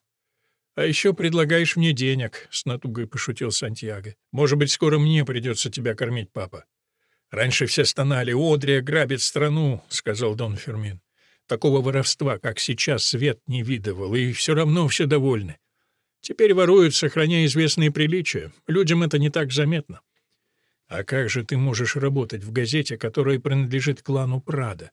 «А еще предлагаешь мне денег», — с натугой пошутил Сантьяго. «Может быть, скоро мне придется тебя кормить, папа». «Раньше все стонали, Одрия грабит страну», — сказал Дон Фермин. «Такого воровства, как сейчас, свет не видывал, и все равно все довольны. Теперь воруют, сохраняя известные приличия. Людям это не так заметно». «А как же ты можешь работать в газете, которая принадлежит клану Прада?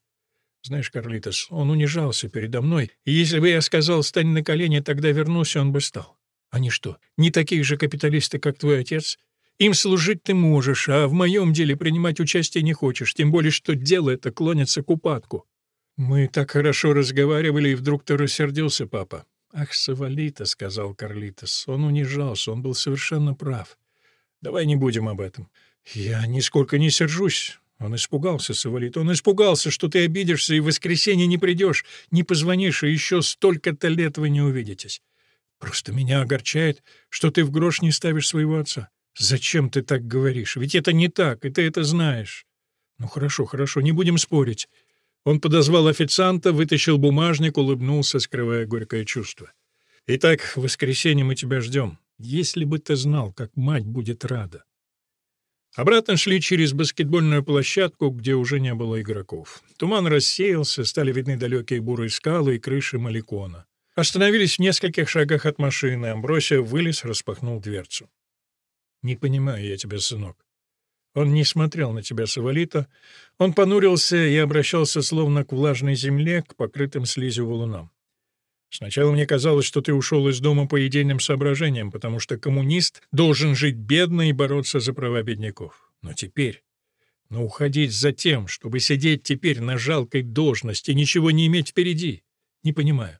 Знаешь, Карлитос, он унижался передо мной, и если бы я сказал «стань на колени», тогда вернусь, он бы стал. Они что, не такие же капиталисты, как твой отец? Им служить ты можешь, а в моем деле принимать участие не хочешь, тем более, что дело это клонится к упадку. Мы так хорошо разговаривали, и вдруг ты рассердился, папа. «Ах, Савалита», — сказал Карлитос, — он унижался, он был совершенно прав. Давай не будем об этом. Я нисколько не сержусь. Он испугался, Савалит, он испугался, что ты обидишься и в воскресенье не придешь, не позвонишь, и еще столько-то лет вы не увидитесь. Просто меня огорчает, что ты в грош не ставишь своего отца. Зачем ты так говоришь? Ведь это не так, и ты это знаешь. Ну хорошо, хорошо, не будем спорить. Он подозвал официанта, вытащил бумажник, улыбнулся, скрывая горькое чувство. «Итак, в воскресенье мы тебя ждем. Если бы ты знал, как мать будет рада. Обратно шли через баскетбольную площадку, где уже не было игроков. Туман рассеялся, стали видны далекие бурые скалы и крыши Маликона. Остановились в нескольких шагах от машины. Амбросия вылез, распахнул дверцу. «Не понимаю я тебя, сынок». Он не смотрел на тебя, Савалита. Он понурился и обращался словно к влажной земле, к покрытым слизью валунам. Сначала мне казалось, что ты ушел из дома по идейным соображениям, потому что коммунист должен жить бедно и бороться за права бедняков. Но теперь... Но уходить за тем, чтобы сидеть теперь на жалкой должности, ничего не иметь впереди, не понимаю.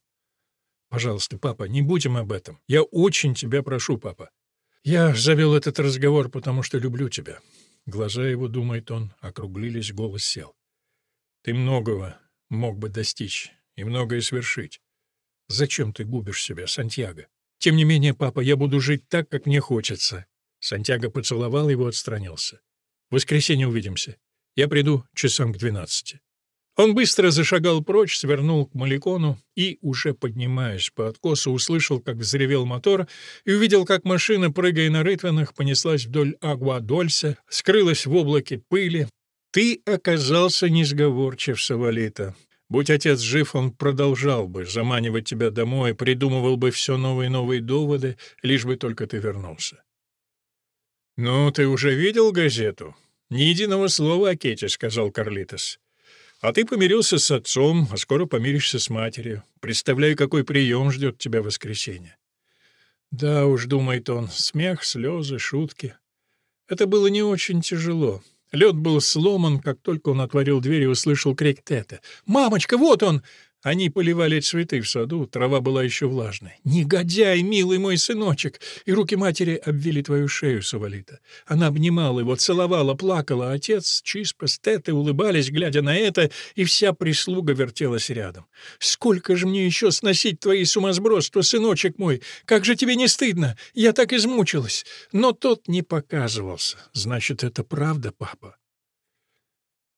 Пожалуйста, папа, не будем об этом. Я очень тебя прошу, папа. Я завел этот разговор, потому что люблю тебя. Глаза его, думает он, округлились, голос сел. Ты многого мог бы достичь и многое свершить. Зачем ты губишь себя, Сантьяго? Тем не менее, папа, я буду жить так, как мне хочется. Сантьяго поцеловал его, отстранился. В воскресенье увидимся. Я приду часам к двенадцати. Он быстро зашагал прочь, свернул к Маликону и, уже поднимаясь по откосу, услышал, как взревел мотор, и увидел, как машина, прыгая на рытвинах, понеслась вдоль Агуадольса, скрылась в облаке пыли. «Ты оказался несговорчив, Савалита. Будь отец жив, он продолжал бы заманивать тебя домой, придумывал бы все новые и новые доводы, лишь бы только ты вернулся. «Ну, ты уже видел газету?» «Ни единого слова о Кете», — сказал Карлитос. «А ты помирился с отцом, а скоро помиришься с матерью. Представляю, какой прием ждет тебя в воскресенье». «Да уж», — думает он, — смех, слезы, шутки. Это было не очень тяжело. Лед был сломан, как только он отворил дверь и услышал крик Тета. «Мамочка, вот он!» Они поливали цветы в саду, трава была еще влажной. «Негодяй, милый мой сыночек!» И руки матери обвили твою шею, Савалита. Она обнимала его, целовала, плакала. Отец, Чиспа, Стеты улыбались, глядя на это, и вся прислуга вертелась рядом. «Сколько же мне еще сносить твои сумасбродства, сыночек мой? Как же тебе не стыдно? Я так измучилась!» Но тот не показывался. «Значит, это правда, папа?»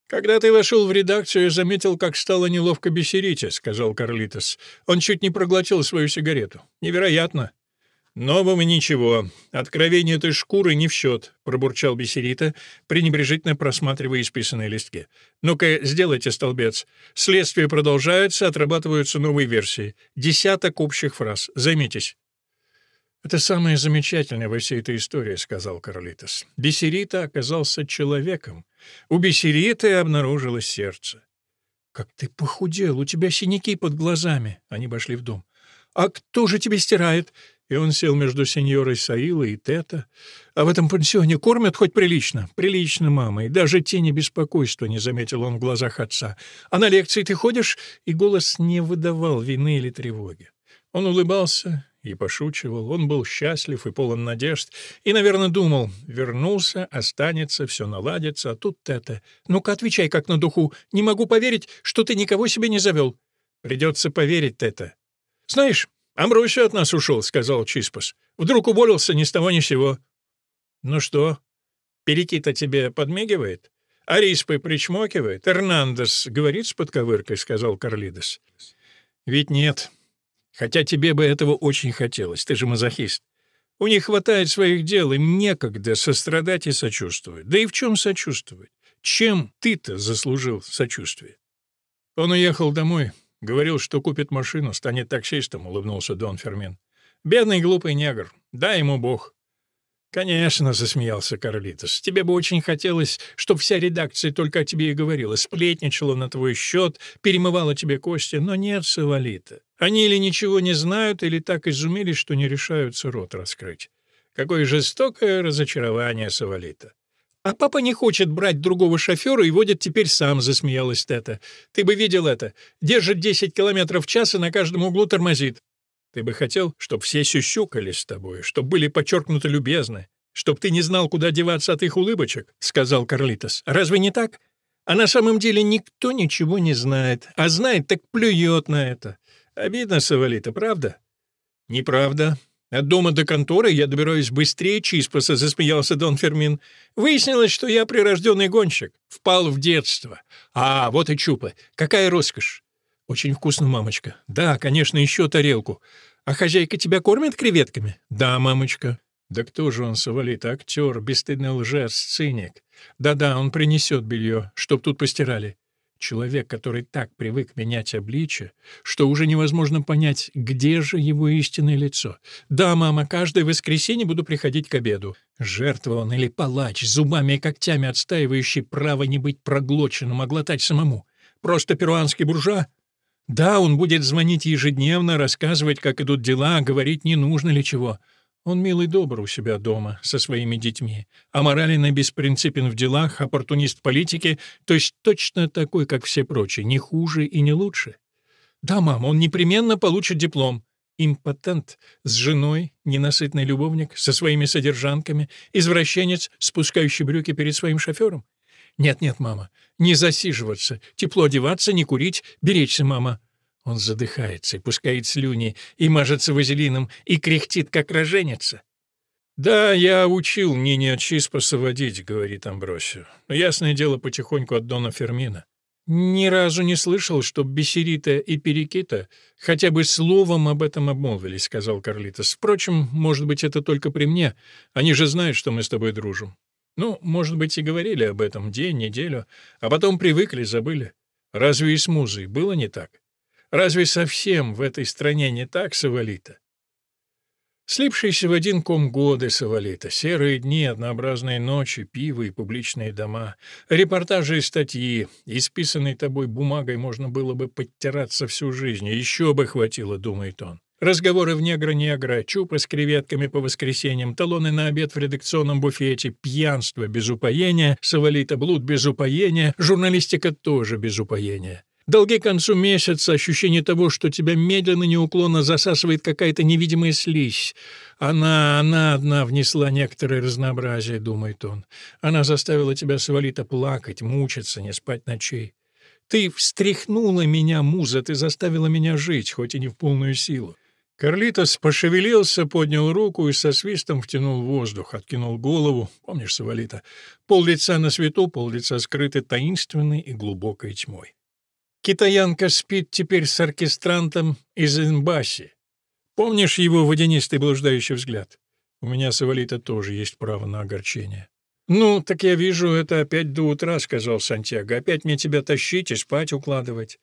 «Когда ты вошел в редакцию, я заметил, как стало неловко Бессерите», — сказал Карлитос. «Он чуть не проглотил свою сигарету. Невероятно». «Нового ничего. Откровение этой шкуры не в счет», — пробурчал Бессерита, пренебрежительно просматривая исписанные листки. «Ну-ка, сделайте столбец. Следствие продолжается, отрабатываются новые версии. Десяток общих фраз. Займитесь». «Это самое замечательное во всей этой истории», — сказал Карлитос. «Бессерита оказался человеком. У Бессериты обнаружилось сердце». «Как ты похудел! У тебя синяки под глазами!» Они вошли в дом. «А кто же тебе стирает?» И он сел между сеньорой Саилой и Тета. «А в этом пансионе кормят хоть прилично?» «Прилично, мама, и даже тени беспокойства не заметил он в глазах отца. А на лекции ты ходишь?» И голос не выдавал вины или тревоги. Он улыбался и пошучивал. Он был счастлив и полон надежд, и, наверное, думал, вернулся, останется, все наладится, а тут это. Ну-ка, отвечай как на духу. Не могу поверить, что ты никого себе не завел. Придется поверить это. Знаешь, Амбросио от нас ушел, — сказал Чиспас. Вдруг уволился ни с того ни с сего. Ну что, Перекита тебе подмигивает? Ариспы причмокивает? Эрнандес говорит с подковыркой, — сказал Карлидес. Ведь нет, Хотя тебе бы этого очень хотелось, ты же мазохист. У них хватает своих дел, им некогда сострадать и сочувствовать. Да и в чем сочувствовать? Чем ты-то заслужил сочувствие? Он уехал домой, говорил, что купит машину, станет таксистом, улыбнулся Дон Фермин. Бедный глупый негр, дай ему бог. «Конечно», — засмеялся Карлитос. «Тебе бы очень хотелось, чтобы вся редакция только о тебе и говорила, сплетничала на твой счет, перемывала тебе кости, но нет, Савалита. Они или ничего не знают, или так изумились, что не решаются рот раскрыть. Какое жестокое разочарование, Савалита». «А папа не хочет брать другого шофера и водит теперь сам», — засмеялась Тета. «Ты бы видел это. Держит 10 километров в час и на каждом углу тормозит. Ты бы хотел, чтобы все сюсюкались с тобой, чтобы были подчеркнуто любезны, чтобы ты не знал, куда деваться от их улыбочек», — сказал Карлитос. «Разве не так? А на самом деле никто ничего не знает, а знает, так плюет на это. Обидно, Савалита, правда?» «Неправда. От дома до конторы я добираюсь быстрее Чиспаса», — засмеялся Дон Фермин. «Выяснилось, что я прирожденный гонщик. Впал в детство. А, вот и чупа. Какая роскошь. «Очень вкусно, мамочка. Да, конечно, еще тарелку. А хозяйка тебя кормит креветками? Да, мамочка. Да кто же он, Савалит, актер, бесстыдный лжец, циник. Да-да, он принесет белье, чтоб тут постирали. Человек, который так привык менять обличие, что уже невозможно понять, где же его истинное лицо. «Да, мама, каждое воскресенье буду приходить к обеду». Жертва он или палач, зубами и когтями отстаивающий право не быть проглоченным, а глотать самому. Просто перуанский буржуа? Да, он будет звонить ежедневно, рассказывать, как идут дела, говорить, не нужно ли чего. Он милый добр у себя дома, со своими детьми, аморален и беспринципен в делах, оппортунист в политике, то есть точно такой, как все прочие, не хуже и не лучше. Да, мам, он непременно получит диплом. Импотент, с женой, ненасытный любовник, со своими содержанками, извращенец, спускающий брюки перед своим шофером. Нет-нет, мама, не засиживаться, тепло одеваться, не курить, беречься, мама. Он задыхается и пускает слюни, и мажется вазелином, и кряхтит, как роженится. «Да, я учил Нине Чиспаса водить», — говорит Амбросио. «Но ясное дело, потихоньку от Дона Фермина. Ни разу не слышал, чтоб Бессерита и Перекита хотя бы словом об этом обмолвились», — сказал Карлитос. «Впрочем, может быть, это только при мне. Они же знают, что мы с тобой дружим. Ну, может быть, и говорили об этом день, неделю, а потом привыкли, забыли. Разве и с музой было не так?» Разве совсем в этой стране не так, Савалита? Слипшиеся в один ком годы Савалита, серые дни, однообразные ночи, пиво и публичные дома, репортажи и статьи, исписанной тобой бумагой можно было бы подтираться всю жизнь, еще бы хватило, думает он. Разговоры в негро-негро, чупы с креветками по воскресеньям, талоны на обед в редакционном буфете, пьянство без упоения, Савалита блуд без упоения, журналистика тоже без упоения. Долги к концу месяца, ощущение того, что тебя медленно, неуклонно засасывает какая-то невидимая слизь. Она, она одна внесла некоторое разнообразие, думает он. Она заставила тебя, Савалита, плакать, мучиться, не спать ночей. Ты встряхнула меня, муза, ты заставила меня жить, хоть и не в полную силу. Карлитос пошевелился, поднял руку и со свистом втянул воздух, откинул голову, помнишь, Савалита, пол лица на свету, пол лица скрыты таинственной и глубокой тьмой. Китаянка спит теперь с оркестрантом из Инбаси. Помнишь его водянистый блуждающий взгляд? У меня с Авалита тоже есть право на огорчение. «Ну, так я вижу, это опять до утра», — сказал Сантьяго. «Опять мне тебя тащить и спать укладывать».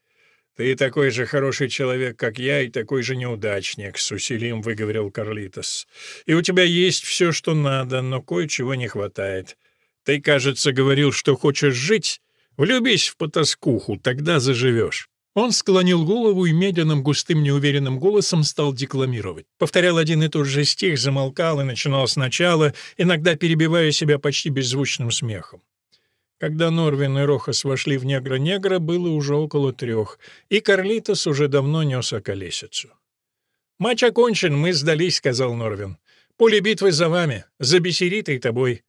«Ты такой же хороший человек, как я, и такой же неудачник», — с усилием выговорил Карлитос. «И у тебя есть все, что надо, но кое-чего не хватает. Ты, кажется, говорил, что хочешь жить, Влюбись в потаскуху, тогда заживешь». Он склонил голову и медленным, густым, неуверенным голосом стал декламировать. Повторял один и тот же стих, замолкал и начинал сначала, иногда перебивая себя почти беззвучным смехом. Когда Норвин и Рохас вошли в Негра-Негра, было уже около трех, и Карлитос уже давно нес околесицу. «Матч окончен, мы сдались», — сказал Норвин. «Поле битвы за вами, за Бессеритой тобой.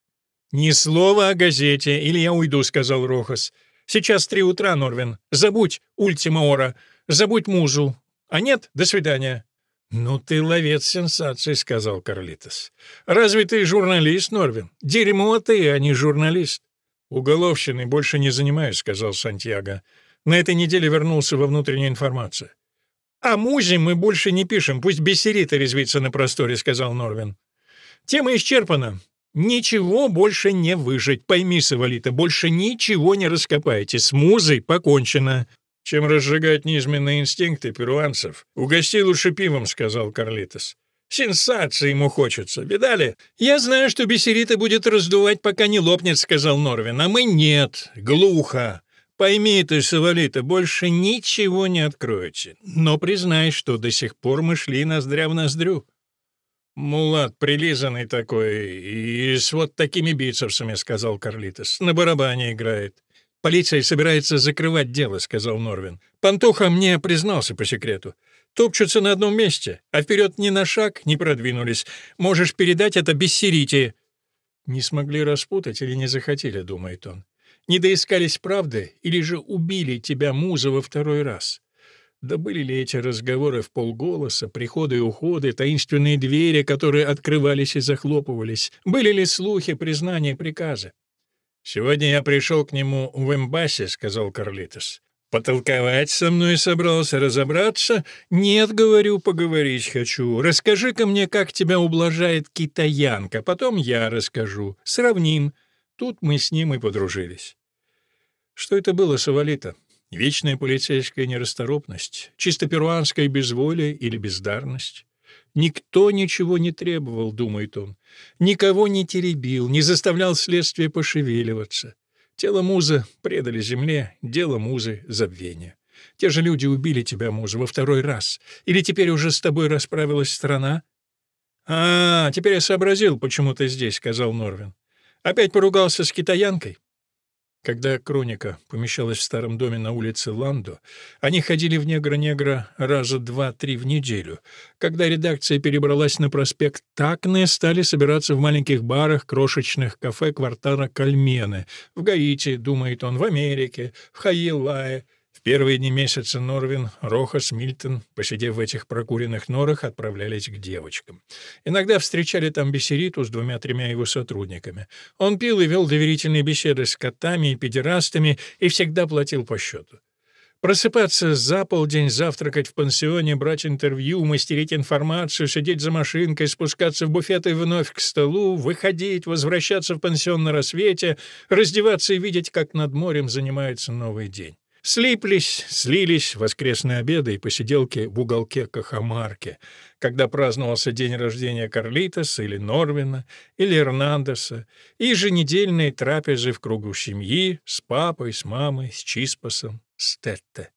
«Ни слова о газете, или я уйду», — сказал Рохас. «Сейчас три утра, Норвин. Забудь Ультимаора, забудь музу. А нет, до свидания». «Ну ты ловец сенсаций», — сказал Карлитос. «Разве ты журналист, Норвин? Дерьмо ты, а не журналист». «Уголовщиной больше не занимаюсь», — сказал Сантьяго. «На этой неделе вернулся во внутреннюю информацию». «О музе мы больше не пишем, пусть бессерита резвится на просторе», — сказал Норвин. «Тема исчерпана. Ничего больше не выжить. Пойми, Савалита, больше ничего не раскопаете. С музой покончено. Чем разжигать низменные инстинкты перуанцев? Угости лучше пивом, сказал Карлитос. Сенсации ему хочется, видали? Я знаю, что Бессерита будет раздувать, пока не лопнет, сказал Норвин, а мы нет. Глухо. Пойми ты, Савалита, больше ничего не откроете. Но признай, что до сих пор мы шли ноздря в ноздрю. «Мулат прилизанный такой и с вот такими бицепсами», — сказал Карлитос. «На барабане играет». «Полиция собирается закрывать дело», — сказал Норвин. «Пантуха мне признался по секрету. Топчутся на одном месте, а вперед ни на шаг не продвинулись. Можешь передать это бессеритие». «Не смогли распутать или не захотели», — думает он. «Не доискались правды или же убили тебя, муза, во второй раз?» Да были ли эти разговоры в полголоса, приходы и уходы, таинственные двери, которые открывались и захлопывались? Были ли слухи, признания, приказы? «Сегодня я пришел к нему в Эмбасе», — сказал Карлитос. Потолковать со мной собрался, разобраться? Нет, говорю, поговорить хочу. Расскажи-ка мне, как тебя ублажает китаянка, потом я расскажу. Сравним. Тут мы с ним и подружились. Что это было, Савалита? Вечная полицейская нерасторопность, чисто перуанская безволие или бездарность? Никто ничего не требовал, думает он. Никого не теребил, не заставлял следствие пошевеливаться. Тело музы предали земле, дело музы — забвение. Те же люди убили тебя, муза, во второй раз. Или теперь уже с тобой расправилась страна? — А, теперь я сообразил, почему ты здесь, — сказал Норвин. — Опять поругался с китаянкой? Когда Кроника помещалась в старом доме на улице Ландо, они ходили в Негра-Негра раза два-три в неделю. Когда редакция перебралась на проспект Такне, стали собираться в маленьких барах, крошечных кафе квартала Кальмены. В Гаити, думает он, в Америке, в Хаилае, первые дни месяца Норвин, Рохас, Мильтон, посидев в этих прокуренных норах, отправлялись к девочкам. Иногда встречали там Бессериту с двумя-тремя его сотрудниками. Он пил и вел доверительные беседы с котами и педерастами и всегда платил по счету. Просыпаться за полдень, завтракать в пансионе, брать интервью, мастерить информацию, сидеть за машинкой, спускаться в буфет и вновь к столу, выходить, возвращаться в пансион на рассвете, раздеваться и видеть, как над морем занимается новый день. Слиплись, слились воскресные обеды и посиделки в уголке Кахамарки, когда праздновался день рождения Карлитоса или Норвина или Эрнандеса, и еженедельные трапезы в кругу семьи с папой, с мамой, с Чиспасом, с Тетте.